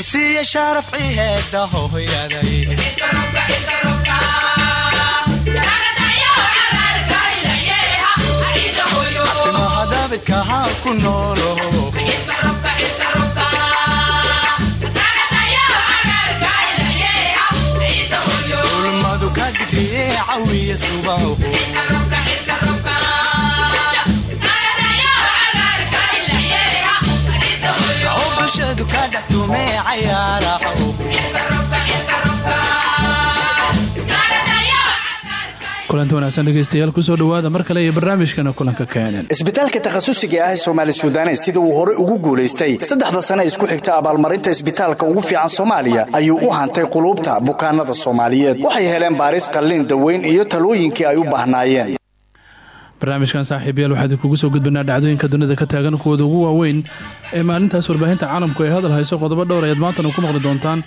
isiya sharafci heeda hooyaday timahadabidkaha ku noolo ulmadu ka digriye cawiya subaho kulanti wanaagsan dhegeystayaal ku soo dhawaada mar kale iyo barnaamijkana kulanka keenan isbitaalka takhasusiga ah ee soomaali suudanes sida uu hore ugu guulaystay saddexda sane isku xigta abaalmarinta isbitaalka ugu fiican soomaaliya ayuu u hantay quluubta bukaanada soomaaliyeed. Waxay heleen baaris qallin daweyn iyo talooyinkii ay u baahnaayeen barnaamijkan saaxiibayaal waxaa idinkugu soo gudbinaa dhacdooyinka dunida ka taagan kuwooda ugu waaweyn ee maalintaas warbaahinta caalamku ay hadal hayso qodobo dhowr ayaad maantana ku maqli doontaan.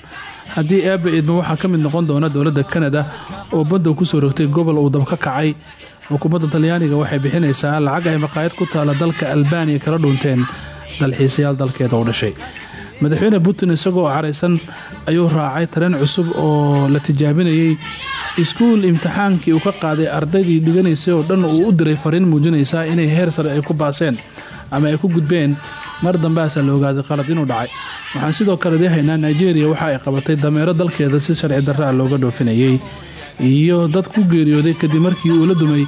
Haddii eebba idma waxaa ka mid noqon doona dowladda kanada oo badda ku soo rogtay gobol uu dab ka kacay. Xukuumadda talyaaniga waxay bixinaysaa lacag ay maqaayad ku taala dalka albaniya kala dhuunteen. Dalxiisayaal dalkeeda u dhashay madaxweyne putin isagoo caraysan ayuu raacay tareen cusub oo la tijaabinayay. Iskuul imtixaankii uu ka qaaday ardaydii dhiganaysay oo dhan uu u diray fariin muujinaysaa inay heer sare ay ku baaseen ama ay ku gudbeen. Mar dambeasaa la ogaaday qalad inuu dhacay. Waxaan sidoo kale dii nigeria waxa ay qabatay dameero dalkeeda si sharci darra ah looga dhoofinayay. Iyo dad ku geeriyooday kadib markii uu la dumay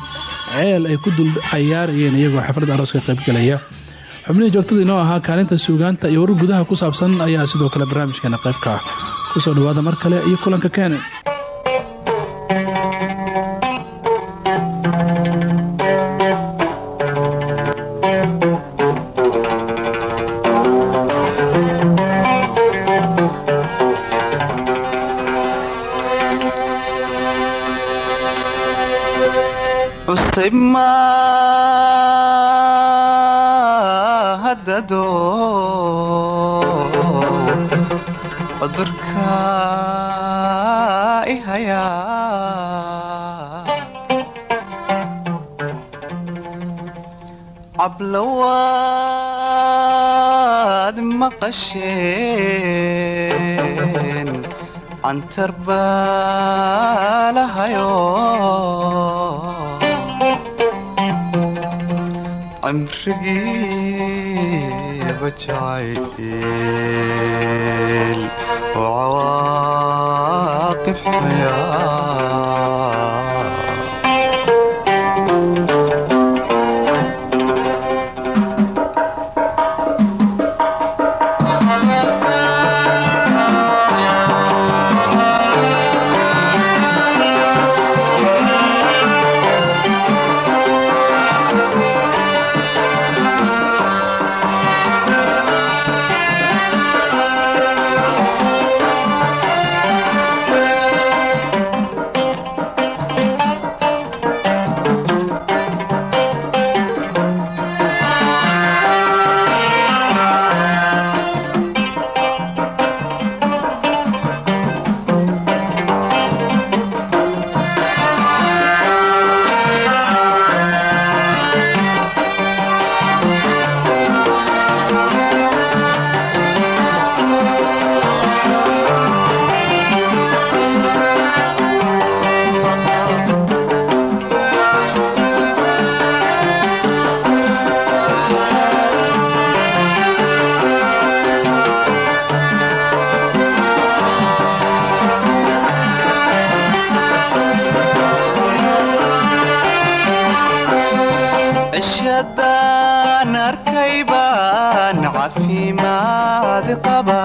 ceel ay ku dul cayaarayeen iyagoo xaflad arooska qaybgalaya xubnihii joogtada inoo ahaa kaalinta suugaanta iyo warar gudaha ku saabsan ayaa sidoo kale barnaamijkeena qaybka ah. Kusoo dhawaada mar kale iyo kulanka keene cablawaad maqasheen cantar baalahayo cimrigiiba jacayl oo cafimaad qabaaye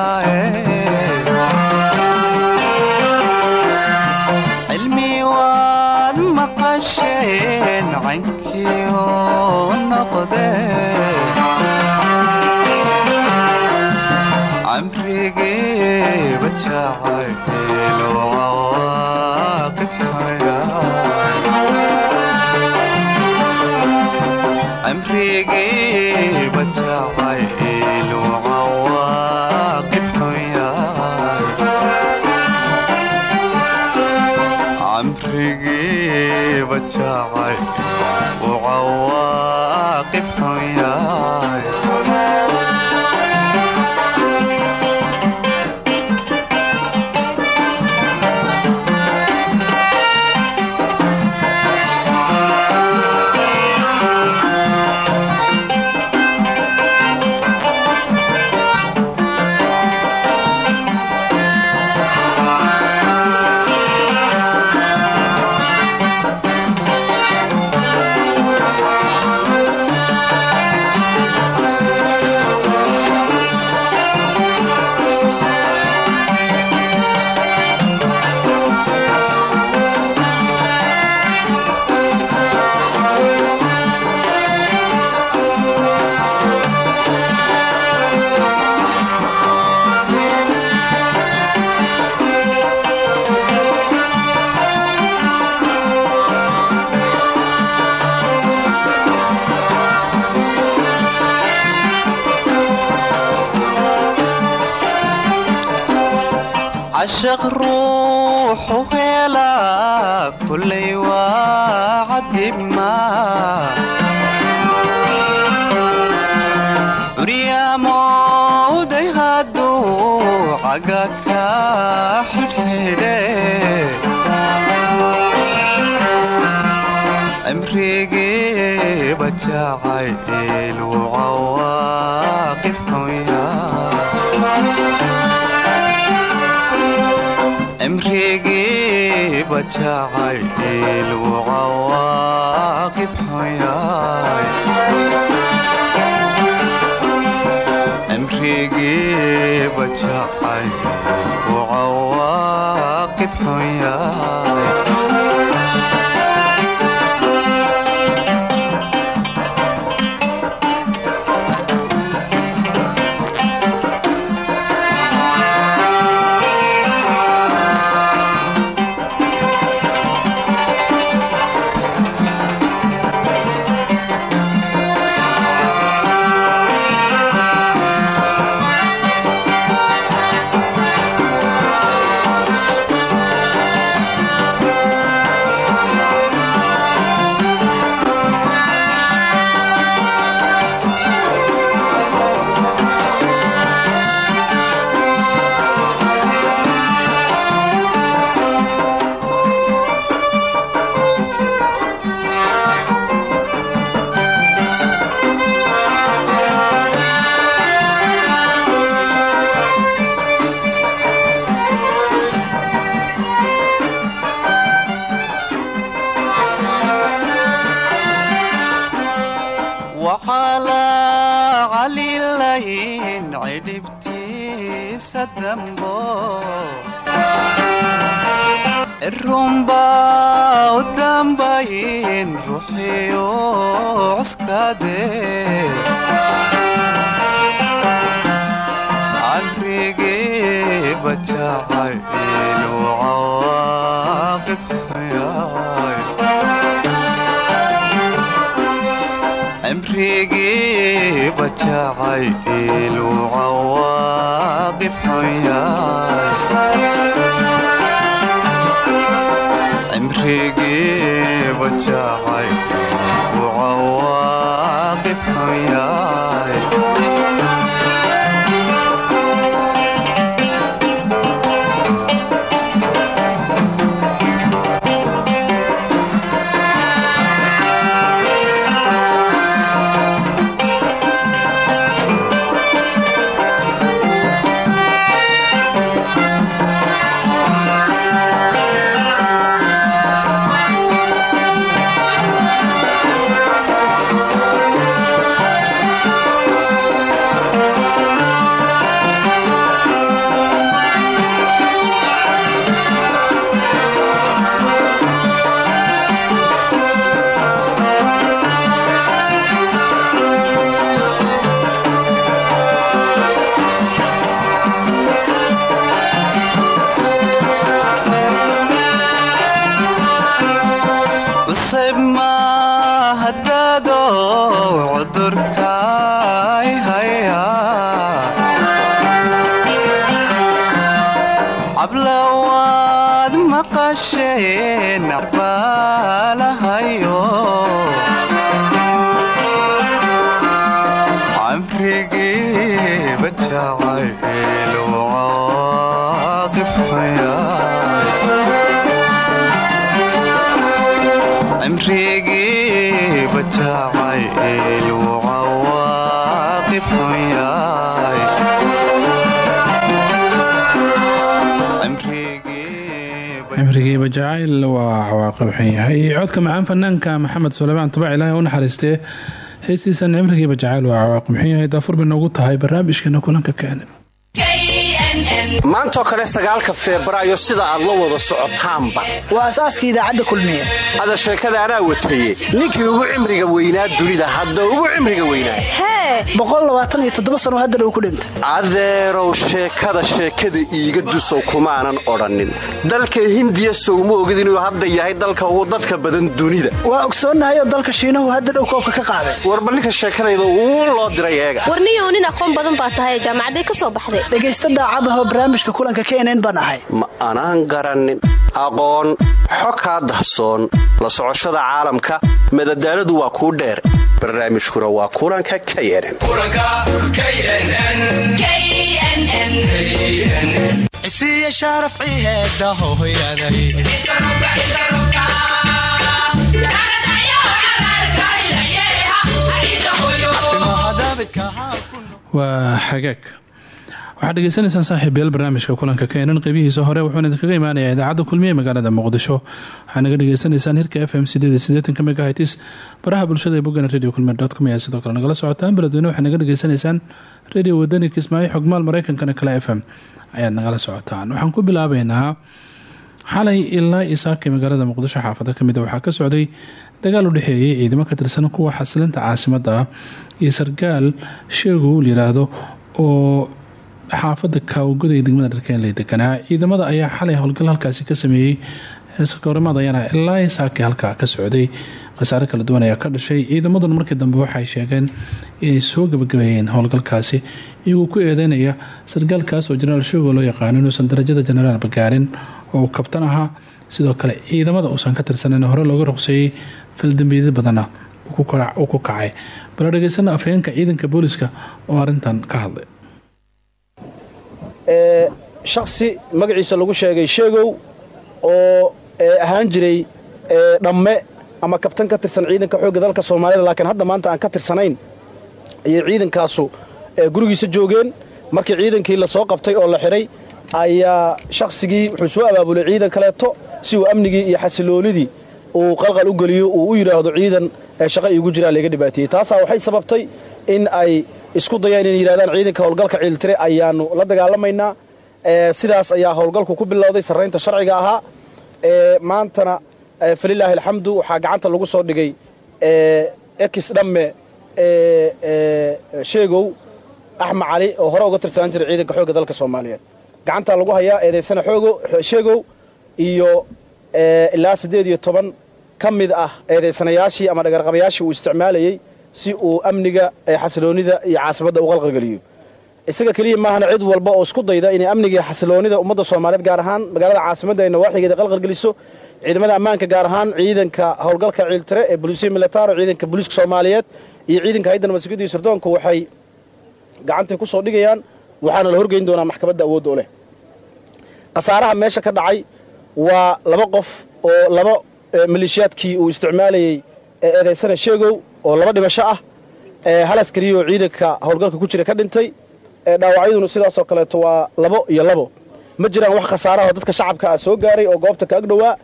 cashaq ruuxu heelaa kullay waa cadibma curyamowday hadduu caga ka xidhxidhe cimrigii bajacayl wuu wuu cawaaqib xunyaay cimrigii bajacayl wuu cawaaqib xunyaay runbaa u dambayn ruuxiyo cuskade camrigii bajacay inuu cawaaqib xuyaay cimrigii bajacay iluu cawaaqib xunyaay cimrigii bajacay cimrigii cawaaqib cimrigiiba jacayl waa cawaaqib xun yahay codka macaan fanaanka maxamed suleymaan tubac ilaahay u naxariistee heestiisan cimrigiiba jacayl waa cawaaqib xun yahay daafur bay noogu tahay barnaamijkeena kulanka keenan maantoo kale sagaalka febraayo sida aad la wada socotaanba. Waa asaaska idaacadda kulmiye. Hada sheekada anaa wataye ninkii ugu cimriga weynaa dunida hadda ugu cimriga weynaa. Hee sano haddana uu ku dhintay. Adeerow sheekada sheekada iiga dusow kumaanan odhannin. Dalka hindiya sowma ogid inuu hadda yahay dalka ugu dadka badan dunida. Waa ogsoonnahay oo dalka shiinahu hadda dhow koobka ka qaaday. Warba ninka sheekadayda uu loo diray eega. Warniyow nin aqoon badan baa tahay jaamacaday ka soo baxday. Dhegaysta daacadahoo barnaamijka kulanka knn baan ahay. Ma anaan garannin aqoon xo kaa dahsoon la socoshada caalamka madadaaladu waa kuu dheer. Barnaamijkuna waa kulanka knn isiya sharaf ciheeda hohoyaday waa xagaag waxaad dhegeysanaysaan saaxiibayaal barnaamijka kulanka keenan qeybihiisa hore wuxuuna idinkaga imaanayaa idaacadda kulmiye magaalada muqdisho. Waxaad naga dhegeysanaysaan hirka f m megahitis baraha bulshada ee bogana radio kulmiye com ayaa sidoo kale nagala socotaan. Beledweyne waxaad naga dhegeysanaysaan radio wadani kismaayo xogmaal mareykankana kale f m nagala socotaan. Waxaan ku bilaabeynaa xalay ilaa isaakay magaalada muqdisho xaafado ka mid waxaa ka socday dagaal u dhexeeyay ciidamo ka tirsan kuwa xasilinta caasimada iyo sargaal sheegow layiraahdo oo xaafada kaawgoda ee degmada dharkeenley deganaa ciidamada ayaa xalay howlgal halkaasi ka sameeyey heeskorimaad ayaana ilaa isaakay halkaa ka socday. Khasaare kala duwan ayaa ka dhashay. Ciidamaduna markii dambe waxay sheegeen inay soo gabagabeeyeen howlgalkaasi iyagoo ku eedeynaya sargaalkaas oo jenaraal sheegow loo yaqaano inuusan darajada jenaraalba gaarin oo kabtan ahaa. Sidoo kale ciidamada uusan ka tirsanan hore looga ruqseeyey faldambiyeedyo badanna uu ku kacay. Bala dhegeysana afhayeenka ciidanka booliska oo arintan ka hadlay shaksi magaciisa lagu sheegay sheegow oo ahaan jiray dhamme ama kabtan ka tirsan ciidanka xoogga dalka soomaalida laakiin hadda maanta aan ka tirsanayn ayay ciidankaasu gurigiisa joogeen markii ciidankii la soo qabtay oo la xidhay ayaa shaqsigii wuxuu soo abaabulay ciidan kaleeto si uu amnigii iyo xasiloonidii uu qalqal u geliyo uu u yidhaahdo ciidan shaqa iigu jiraa layga dhibaateeyey taasaa waxay sababtay in ay isku dayaan inay yidhahdaan ciidanka howlgalka ciiltire ayaannu la dagaalamaynaa. Sidaas ayaa howlgalku ku bilowday sarraynta sharciga ahaa. Maantana falilaahi alxamdu waxaa gacanta lagu soo dhigay ekis dhamme sheegow axmed cali oo hore uga tirsanaan jiray ciidanka xoogga dalka soomaaliyeed. Gacantaa lagu hayaa eedaysana sheegow iyo ilaa siddeed iyo toban. Ka mid ah eedaysanayaashii ama dhagarqabayaashii uu isticmaalayey si uu amniga xasiloonida iyo caasimadda u qalqalgeliyo. Isaga keliya maahana cid walba oo isku dayda inay amniga xasiloonida ummadda soomaaliyeed gaar ahaan magaalada caasimadda ay nawaaxigeeda qalqalgeliso ciidamada ammaanka gaar ahaan ciidanka howlgalka ciiltire ee bolisiya militaro ciidanka booliiska soomaaliyeed iyo ciidanka hayadda nabadsugyada iyo sirdoonka waxay gacantay ku soo dhigayaan waxaana la horgeyn doonaa maxkamadda awoodda u leh. Khasaaraha meesha ka dhacay waa laba qof oo laba maleeshiyaadkii uu isticmaalayey eedaysana sheegow oo laba dhimasho ah askariya oo ciidanka howlgalka ku jira ka dhintay dhaawacyaduna sidaasoo kaleeto waa labo iyo labo. Ma jiraan wax khasaaraho dadka shacabka ah soo gaaray oo goobta ka agdhowaa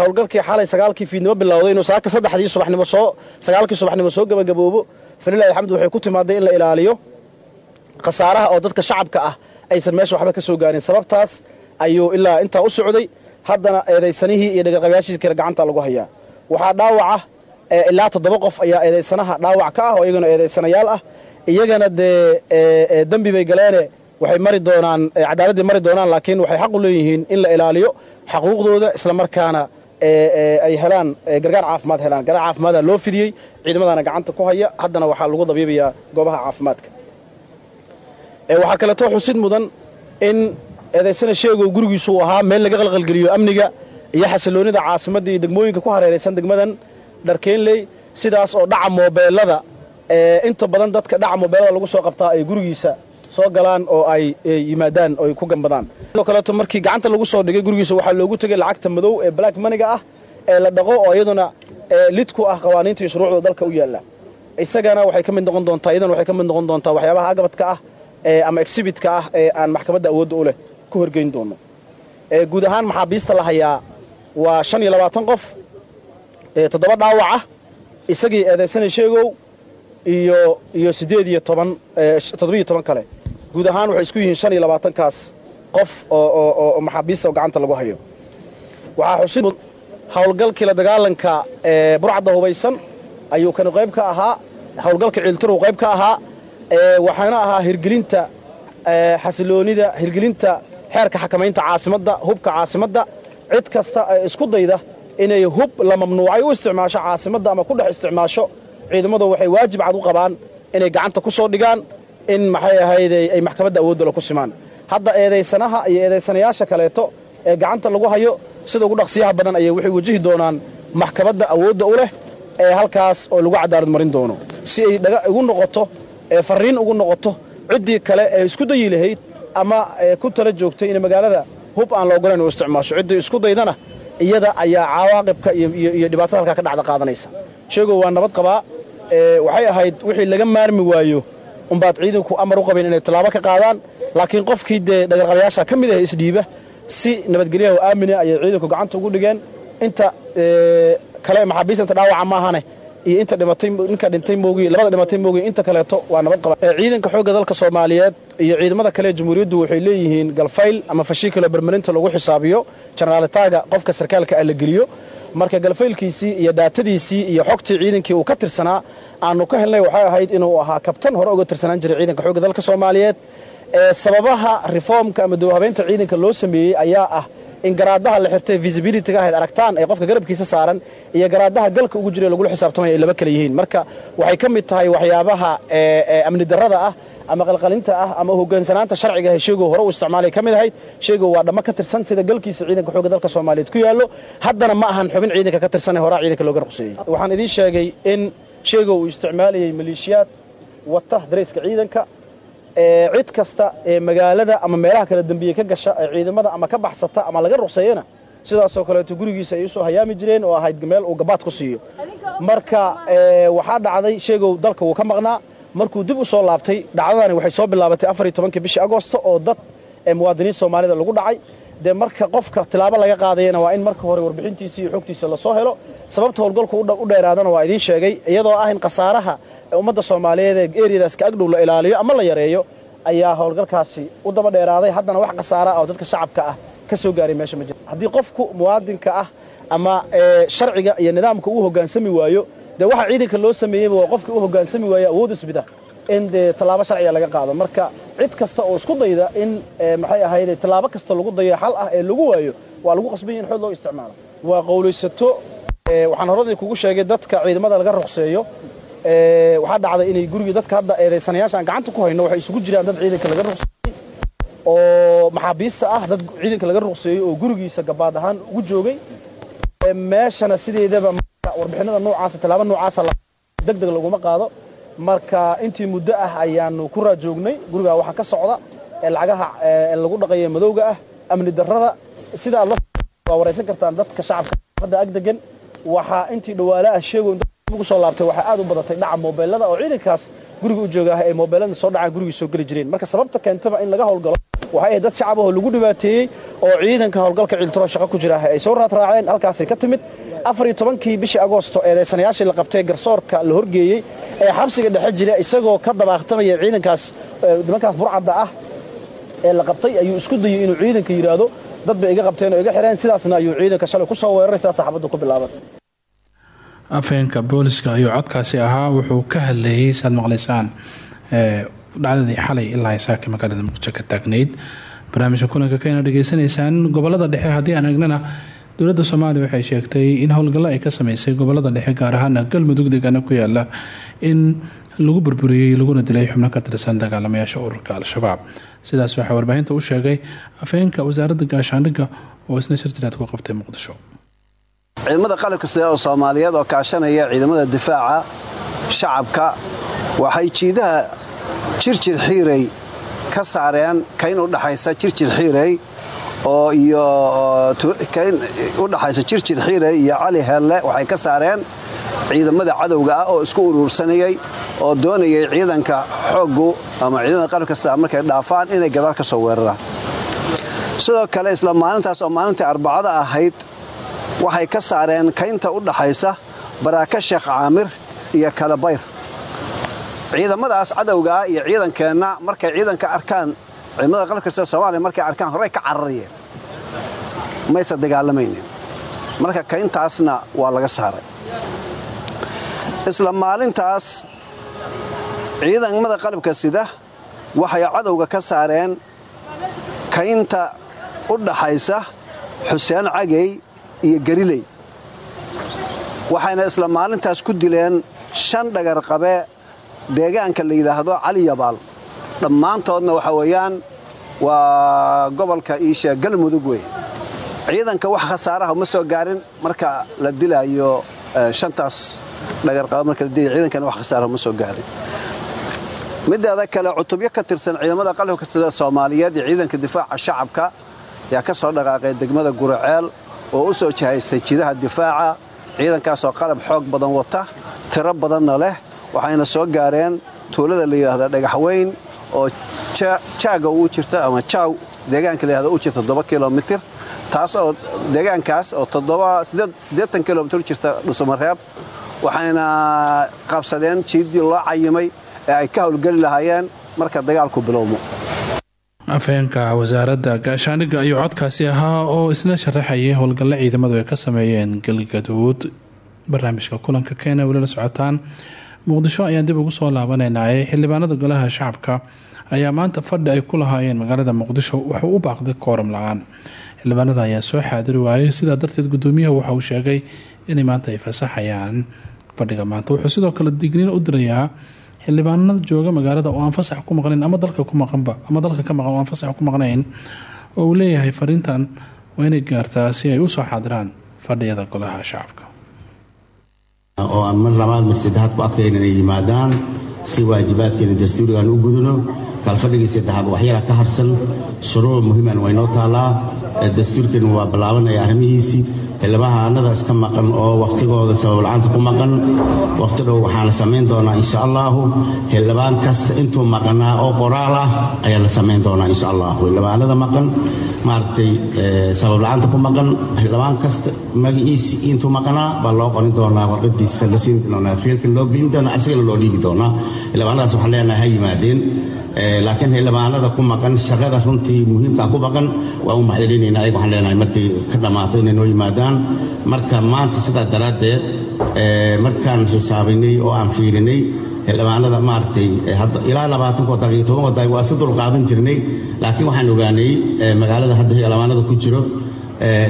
howlgalkii xalay sagaalkii fiidnimo bilowday inuu saaka saddexdii subaxnimo soo sagaalkii subaxnimo soo gabagaboobo. Falilahi alxamdu waxay ku timaaday in la ilaaliyo. Khasaaraha oo dadka shacabka ah aysan meesha waxba ka soo gaarin sababtaas ayuu ilaa intaa u socday. Haddana eedaysanihii iyo dhagarqabayaashii kale gacanta lagu hayaa. Waxaa dhaawaca ilaa toddoba qof ayaa eedaysanaha dhaawac ka ah oo iyaguna eedaysanayaal ah. Iyagana dee dembi bay galeene waxay mari doonaan cadaaladdii mari doonaan laakiin waxay xaq u leeyihiin in la ilaaliyo xaquuqdooda islamarkaana ay helaan gargaar caafimaad helaan. Gargaar caafimaada loo fidiyey ciidamadana gacanta ku haya haddana waxaa lagu dabiibayaa goobaha caafimaadka. Waxaa kaleeto xusid mudan in eedaysana sheegow gurigiisu ahaa meel laga qalqalgeliyo amniga iyo xasiloonida caasimadda iyo degmooyinka ku hareeraysan degmadan dharkeenley sidaas oo dhaca moobeelada inta badan dadka dhaca moobeelada lagu soo qabtaa ay gurigiisa soo galaan oo ay yimaadaan oo ay ku gambadaan. Sidoo kaleeto markii gacanta lagu soo dhigay gurigiisa waxaa loogu tegay lacagta madow ee black maniga ah ee la dhaqo oo iyaduna lid ku ah qawaaniinta iyo shuruucda dalka u yaalla. Isagana waxay ka mid noqon doontaa iyadana waxay ka mid noqon doontaa waxyaabaha agabadka ah ama exhibitka ah ee aan maxkamadda awoodda u leh ku horgeyn doono. Guud ahaan maxaabiista la hayaa? Waa shan iyo labaatan qof toddoba dhaawac ah isagii eedaysana sheegow iyo iyo siddeed iyo toban toddobiyo toban kale. Guud ahaan waxay isku yihiin shan iyo labaatankaas qof oo maxaabiista oo gacanta lagu hayo. Waxaa xusid howlgalkii la dagaalanka burcadda hubaysan ayuu kanu qayb ka ahaa howlgalka ciiltiruu qayb ka ahaa waxaana ahaa hirgelinta xasiloonida hirgelinta xeerka xakamaynta caasimadda hubka caasimadda cid kasta ee isku dayda inay hub la mamnuucay u isticmaasho caasimadda ama ku dhex isticmaasho ciidamadu waxay waajib cad u qabaan inay gacanta ku soo dhigaan in maxay ahayde ay maxkamadda awooddale ku simaan. Hadda eedaysanaha iyo eedaysanayaasha kaleeto ee gacanta lagu hayo sida ugu dhaqsiyaha badan ayay waxay wajihi doonaan maxkamadda awoodda u leh ee halkaas oo lagu cadaalad marin doono. Si ay dhaga ugu noqoto ee farriin ugu noqoto ciddii kale ee isku dayi lahayd ama ee ku tala joogtay in magaalada hub aan la ogolayn u isticmaasho. Ciddii isku daydana iyada ayaa cawaaqibka iyo dhibaatada halkaa ka dhacda qaadanaysa. Sheegow waa nabad qabaa. Waxay ahayd wixii laga maarmi waayo umbaad ciidanku amar u qabeen inay tallaabo ka qaadaan laakiin qofkii dee dhagarqabayaasha ka mid ah isdhiiba si nabadgelyaha oo aamina ayay ciidanku gacanta ugu dhigeen. Inta kale maxaabiistanta dhaawaca maahane iyo inta dhimatay ninka dhintay moogiy labada dhimatay moogiy inta kaleeto waa nabad qaba. Ciidanka xoogga dalka soomaaliyeed iyo ciidamada kale ee jamhuuriyaddu waxay leeyihiin galfayl ama fashiikalo bermarinta lagu xisaabiyo. Jenaraalitaga qofka sarkaalka ah la geliyo. Marka galfaylkiisii iyo daatadiisii iyo xogtii ciidankii uu ka tirsanaa aanu ka helnay waxay ahayd inuu ahaa kabtan hore uga tirsanaan jiray ciidanka xoogga dalka soomaaliyeed. Sababaha reformka ama dowhabeynta ciidanka loo sameeyey ayaa ah in garaadaha la xirtay visibilityga ahayd aragtaan ee qofka garabkiisa saaran iyo garaadaha galka ugu jira lagula xisaabtamaya ay laba kala yihiin. Marka waxay ka mid tahay waxyaabaha amni darrada ah ama qalqalinta ah ama hogaansanaanta sharciga ah sheegow hore u isticmaalay. Ka mid ahayd sheegow waa dhammo ka tirsan sida galkiisa ciidanka xoogga dalka soomaaliyeed ku yaallo. Haddana ma ahan xubin ciidanka ka tirsan ee horaa ciidanka looga ruqseeyey waxaan idiin sheegay in sheegow uu isticmaalayay maleeshiyaad wata darayska ciidanka cid kasta ee magaalada ama meelaha kala dembiye ka gasha ee ciidamada ama ka baxsata ama laga ruqseeyana sidaasoo kaleeto gurigiisa ay u soo hayaami jireen oo ahayd meel uu gabaad ku siiyo. Marka waxaa dhacday sheegow dalka wuu ka maqnaa. Markuu dib u laabtay dhacdadani waxay soo bilaabatay afariy tobankii bishii agoosto oo dad muwaadiniin soomaalida lagu dhacay. Dee marka qofka tilaabo laga qaadayana waa in marka hore warbixintiisa iyo xogtiisa la soo helo. Sababta howlgalku u dheeraadana waa idiin sheegay iyadoo ah in khasaaraha ummadda soomaaliyeed ee eriyadaas ka agdhow la ilaaliyo ama la yareeyo ayaa howlgalkaasi u daba dheeraaday. Haddana wax khasaara oo dadka shacabka ah ka soo gaaray meesha ma jiro haddii qofku muwaadinka ah ama sharciga iyo nidaamka uu hoggaansami waayo dee waxa ciidanka loo sameeyeyba waa qofkii u hoggaansami waayo awood isbida in dee tallaabo sharciga laga qaado. Marka cid kasta oo isku dayda in maxay ahayde tallaabo kasta lagu dayo xal ah ee lagu waayo waa lagu qasbanya in xood loo isticmaalo. Waa qowlaysato waxaan horadii kugu sheegay dadka ciidamada laga ruqseeyo waxaa dhacday inay gurigii dadka hadda eedaysanayaashaan gacanta ku hayno waxay isugu jiraan dad ciidanka laga ruqseeyey oo maxaabiista ah dad ciidanka laga ruqseeyey oo gurigiisa gabaad ahaan ugu joogay. Meeshana sideedaba warbixinada noocaasa tallaabo noocaasa deg deg laguma qaado. Marka intii muddo ah ayaanu ku raajoognay gurigaa waxaa ka socda ee lacagaha lagu dhaqaye madowga ah amni darrada. Sida aad waa waraysan kartaan dadka shacabka hadda ag degan waxaa intii dhawaale ah sheego ugu soo laabtay waxaa aad u badatay dhaca moobeelada oo ciidankaas guriga u jooga ah ee moobeelada soo dhacaan gurigii soo geli jireen. Marka sababta keentaba in laga howlgalo waxay ahayd dad shacab lagu dhibaateeyey oo ciidanka howlgalka ciiltiro shaqo ku jira ay soo raadraaceen. Halkaasay ka timid afariyo tobankii bishii agoosto eedaysanayaashii la qabtay garsoorka la horgeeyey ee xabsiga dhexe jira isagoo ka dabaaqtamaya ciidankaas nimankaas burcadda ah ee la qabtay. Ayuu isku dayey inuu ciidanka yidhaahdo dad bay iga qabteen oo iga xireen sidaasna ayuu ciidanka shalay ku soo weeraray sidaas saxaabaddu ku bilaaban afheenka booliska ayuu codkaasi ahaa wuxuu ka hadlayay saad maqlaysaan dhacdadii xalay ilaa saaka magaalada muqdisho ka taagnayd. Barnaamijka kulanka kayna dhegeysanaysaan gobollada dhexe haddii aan egnana dowladda soomaaliya waxay sheegtay in howlgallo ay ka sameysay gobollada dhexe gaar ahaana galmudug deegaana ku yaalla in lagu burburiyey laguna dilay xubno ka tirsan dagaalamayaasha ururka al-shabaab. Sidaas waxaa warbaahinta u sheegay afheenka wasaaradda gaashaandhigga oo isna shirtiraad ku qabtay muqdisho ciidamada qalabka sida oo soomaaliyeed oo kaashanaya ciidamada difaaca shacabka waxay jiidaha jirjir xiirey ka saareen kayn u dhaxaysa jirjir xiirey oo iyo kayn u dhaxaysa jirjir xiirey iyo cali helle waxay ka saareen ciidamada cadowga ah oo isku uruursanayay oo doonayay ciidanka xooggu ama ciidamada qalabka sida markay dhaafaan inay gadaal ka soo weeraraan. Sidoo kale isla maalintaas oo maalintii arbacada ahayd waxay ka saareen kaynta u dhaxaysa baraaka sheekh caamir iyo kalabayr ciidamadaas cadowgaa iyo ciidankeenna markay ciidanka arkaan ciidamada qalabka sida soomaaliya markay arkaan horey ka cararayeen mayse dagaalamaynin marka kayntaasna waa laga saaray. Isla maalintaas ciidamada qalabka sida waxay cadowga ka saareen kaynta u dhaxaysa xuseen cagey iyo gariley waxayna isla maalintaas ku dileen shan dhagarqabe deegaanka la yidhaahdo cali yabaal. Dhammaantoodna waxa weeyaan waa gobolka iisha galmudug wey ciidanka wax khasaaraha ma soo gaarin marka la dilaayo shantaas dhagarqaba marka la dilay ciidankana wax khasaaraha ma soo gaarin. Mideeda kale cutubyo ka tirsan ciidamada qalabka sida soomaaliyeed iyo ciidanka difaaca shacabka ayaa ka soo dhaqaaqay degmada guraceel oo u soo jihaystay jidaha difaaca ciidankaasoo qalab xoog badan wata tiro badanna leh waxayna soo gaareen tuulada la yidhaahda dhagaxweyn oo jaaga u jirta ama jaaw deegaanka la yihahda u jirta toddoba kilomitir taas oo deegaankaas oo toddobasiddeetan kilomitir jirta dhusumareeb waxayna qabsadeen jiiddii loo cayimay ee ay ka howlgeli lahaayeen marka dagaalku bilowmo afheenka wasaaradda gaashaandhigga ayuu codkaasi ahaa oo isna sharaxayay howlgalle ciidamadu ay ka sameeyeen galgaduud. Barnaamijka kulanka keena weli la socotaan. Muqdisho ayaan dib ugu soo laabanaynaye xildhibaanada golaha shacabka ayaa maanta fadhi ay ku lahaayeen magaalada muqdisho. Wuxuu u baaqday kooram la'aan. Xildhibaanada ayaa soo xaadiri waayay. Sidaa darteed gudoomiyaha waxa uu sheegay inay maanta ay fasaxayaan. Fadhiga maanta wuxuu sidoo kale digniin u dirayaa xildhibaanada jooga magaalada oo aan fasax ku maqnayn ama dalka ku maqanba ama dalka ka maqan oo aan fasax ku maqnayn oo uu leeyahay fariintan waa inay gaartaa si ay u soo xaadiraan fadhiyada golaha shacabka. Oo aan mar labaad mar saddexaad ku adkayn inay yimaadaan si waajibaadkeena dastuurigaan u gudano kalfadhigii saddexaad waxyara ka harsan shuruuc muhiiman waynoo taallaa dastuurkeenu waa ballaabanaya arrimihiisii xildhibaanada iska maqan oo wakhtigooda sababla-aanta ku maqan. Wakhti dhow waxaana samayn doonaa insha allaahu xildhibaan kasta intuu maqanaa oo qoraal ah ayaa la samayn doonaa insha allahu xildhibaanada maqan maaragtay sababla-aanta ku maqan xildhibaan kasta magaciisi intuu maqanaa baa loo qorin doonaa warqadiisa la siin doonaa fiilkan loo gelin doonaa asigana loo dhiibi doonaa. Xildhibaanadaas waxaan leenahay ha yimaadeen laakiin xildhibaanada ku maqan shaqada runtii muhiimkaa ku maqan waa u maxdalinayna ayaga waxaan leenahay markay ka dhammaato inay noo yimaadaan. Marka maanta sidaa daraaddeed markaan xisaabinay oo aan fiirinay xildhibaanada maaragtay ilaa labaatan kodag iyo toban kodag waa iska dulqaadan jirnay. Laakiin waxaan ogaanay magaalada hadda xildhibaanada ku jiro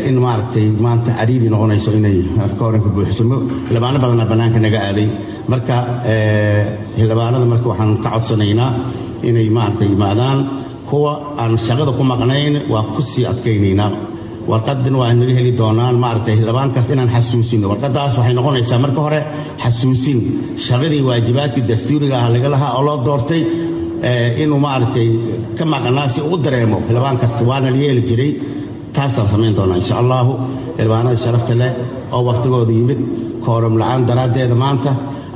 in maaragtay maanta cariiri noqonayso inay kooranka buuxsamo xildhibaano badanaa bannaanka naga aaday. Marka xildhibaanada marka waxaan ka codsanaynaa inay maaragtay yimaadaan kuwa aan shaqada ku maqnayn waa ku sii adkaynaynaa warqadan waa naga heli doonaan maaragtay kasta inaan xasuusino warqadaas waxay noqonaysaa marka hore xasuusin. Shaqadii waajibaadkii dastuuriga ah laga lahaa oo loo doortay inuu maaragtay ka maqnaa si uu dareemo xildhibaan kasta waana la yeeli jiray. Taasaan samayn doonaa insha allahu. Xildhibaanada sharafta leh oo wakhtigooda yimid kooram la'aan daraaddeeda maanta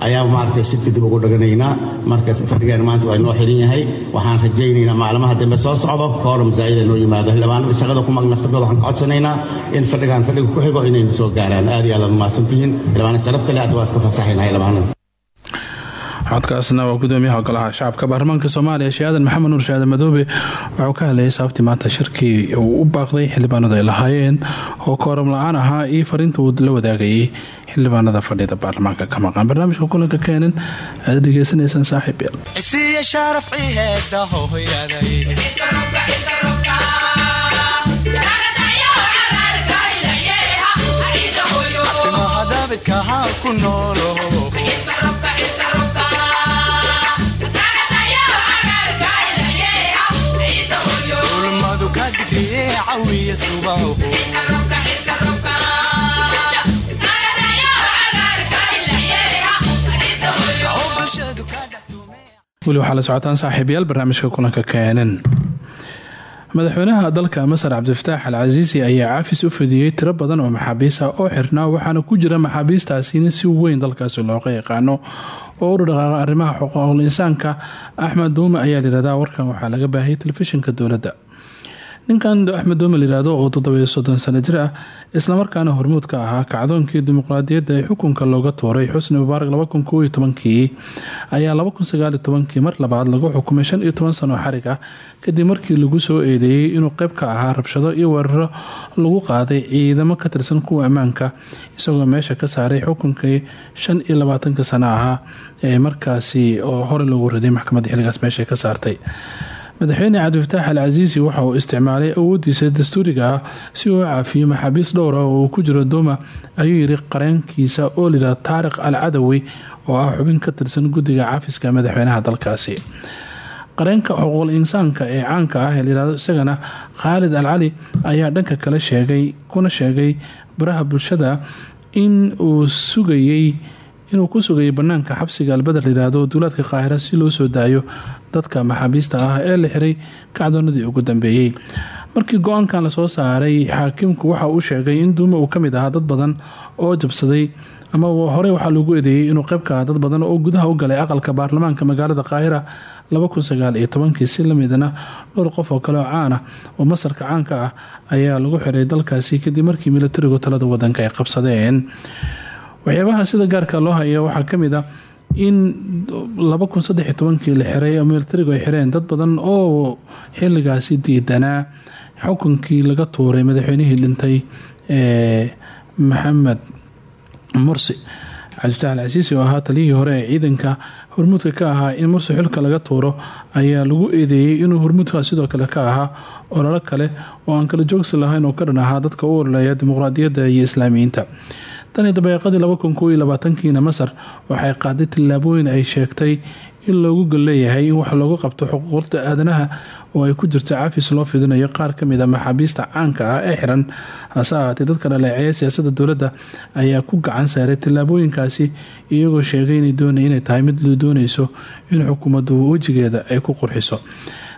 ayaa maaragtay shirka dib ugu dhaganaynaa. Marka fadhigaan maanta waa inoo xiran yahay. Waxaan rajaynaynaa maalmaha dambe soo socdo. Kooram zaa'ida inoo yimaado xildhibaanada shaqada ku maqan naftarkooda waxaan ka codsanaynaa in fadhigaan fadhiga ku xigo inayna soo gaaraan. Aad iyo aad aad umahadsantihiin xildhibaanada sharafta leh hadda waa iska fasaxaynaa xildhibaanada codkaasna waa gudoomiyaha golaha shacabka. Baarlamaanka soomaaliya sheeadan maxamed nuur sheeadan madoobe wuxuu ka hadlayay sababtii maanta shirkii uu u baaqday xildhibaanadu ay lahaayeen. Oo kooram la'aan ahaa iyo fariinta uu la wadaagayay xildhibaanada fadhida baarlamaanka ka maqan barnaamijka kulanka keenan aad dhegeysanaysaan saaxiib noolo. Ulmadu ka digriye cawiya subaho weli waxaa la socotaan saaxiibayaal barnaamijka kulanka keenan. Madaxweynaha dalka masar cabdifataax al casiisi ayaa caafis u fidiyey tiro badan oo maxaabiis ah oo xirnaa waxaana ku jira maxaabiistaasina si weyn dalkaasi looga yaqaano. Oo u dhaqaaqa arrimaha xuquuqul insaanka axmed duume ayaa layihahdaa warkan waxaa laga baahiyay telefishinka dowladda ninkan axmed doome layihahdo oo toddobiyo soddon sano jir ah islamarkaana hormuud ka ahaa kacdoonkii dimuqraadiyadda ee xukunka looga tuuray xusni mubaarak labakunkii ayaa labakunsagaaltobankii mar labaad lagu xukumay shan iyo toban sano xarig ah kadib markii lagu soo eedeeyey inuu qeyb ka ahaa rabshado iyo weeraro lagu qaaday ciidamo ka tirsan kuwa ammaanka isagoo meesha ka saaray xukunkii shan iyo labaatanka sano ahaa ee markaasi oo horey loogu raday maxkamadda xiligaas meesha ka saartay madaxweyne cabdifataax al casiisi waxa uu isticmaalay awoodiisa dastuuriga ah si uu caafiyo maxaabiis dhowra oo uu ku jiro dooma ayuu yiri qareenkiisa oo layidhah taariq al cadawi oo ah xubin ka tirsan guddiga caafiska madaxweynaha dalkaasi. Qareenka xuquuqul insaanka ee caanka ah ee layihahdo isagana khaalid al cali ayaa dhanka kale sheegay kuna sheegay baraha bulshada in uu sugayey inuu ku sugayay banaanka xabsiga albeder layihahdo duulaadka qaahira si loo soo daayo dadka maxaabiista ah ee la xiray kacdoonadii ugu dambeeyey. Markii go'aankan la soo saaray xaakimku waxa uu sheegay in duumo uu ka mid ahaa dad badan oo jabsaday ama horey waxaa loogu eedeeyey inuu qeybka dad badan oo gudaha u galay aqalka baarlamaanka magaalada qaahira kii si lamidna dhowr qof oo kale oo caana oo masarka caanka ah ayaa lagu xiray dalkaasi kadib markii milatarigu talada wadanka ay qabsadeen waxyaabaha sida gaarka loo haya waxaa ka mid a in kii la xiray oo milatarigu ay xireen dad badan oo xiligaasi diidanaa. Xukunkii laga tuuray madaxweynihii dhintay ee maxamed mursi cabdifatax al casiisi oo ahaa taliyihii hore ee ciidanka hormuudka ka ahaa in mursi xilka laga tuuro ayaa lagu eedeeyey inuu hormuudka sidoo kale ka ahaa ololo kale oo aan kala joogsi lahayn oo ka dhan ahaa dadka u ololeeya dimuqraadiyadda iyo islaamiyiinta tanii dabeeqadii kiina masar waxay qaaday tillaabooyin ay sheegtay in loogu golleeyahay in wax loogu qabto xuquuqda aadanaha oo ay ku jirto cafis loo fidinayo qaar ka mid a maxaabiista caanka ah ee xiran. Hase ahaatee dadka dhaleeceeya siyaasada dowladda ayaa ku gacan saaray tillaabooyinkaasi iyagoo sheegay inay tahay mid la dooneyso in xukuumaddu wejigeeda ay ku qurxiso.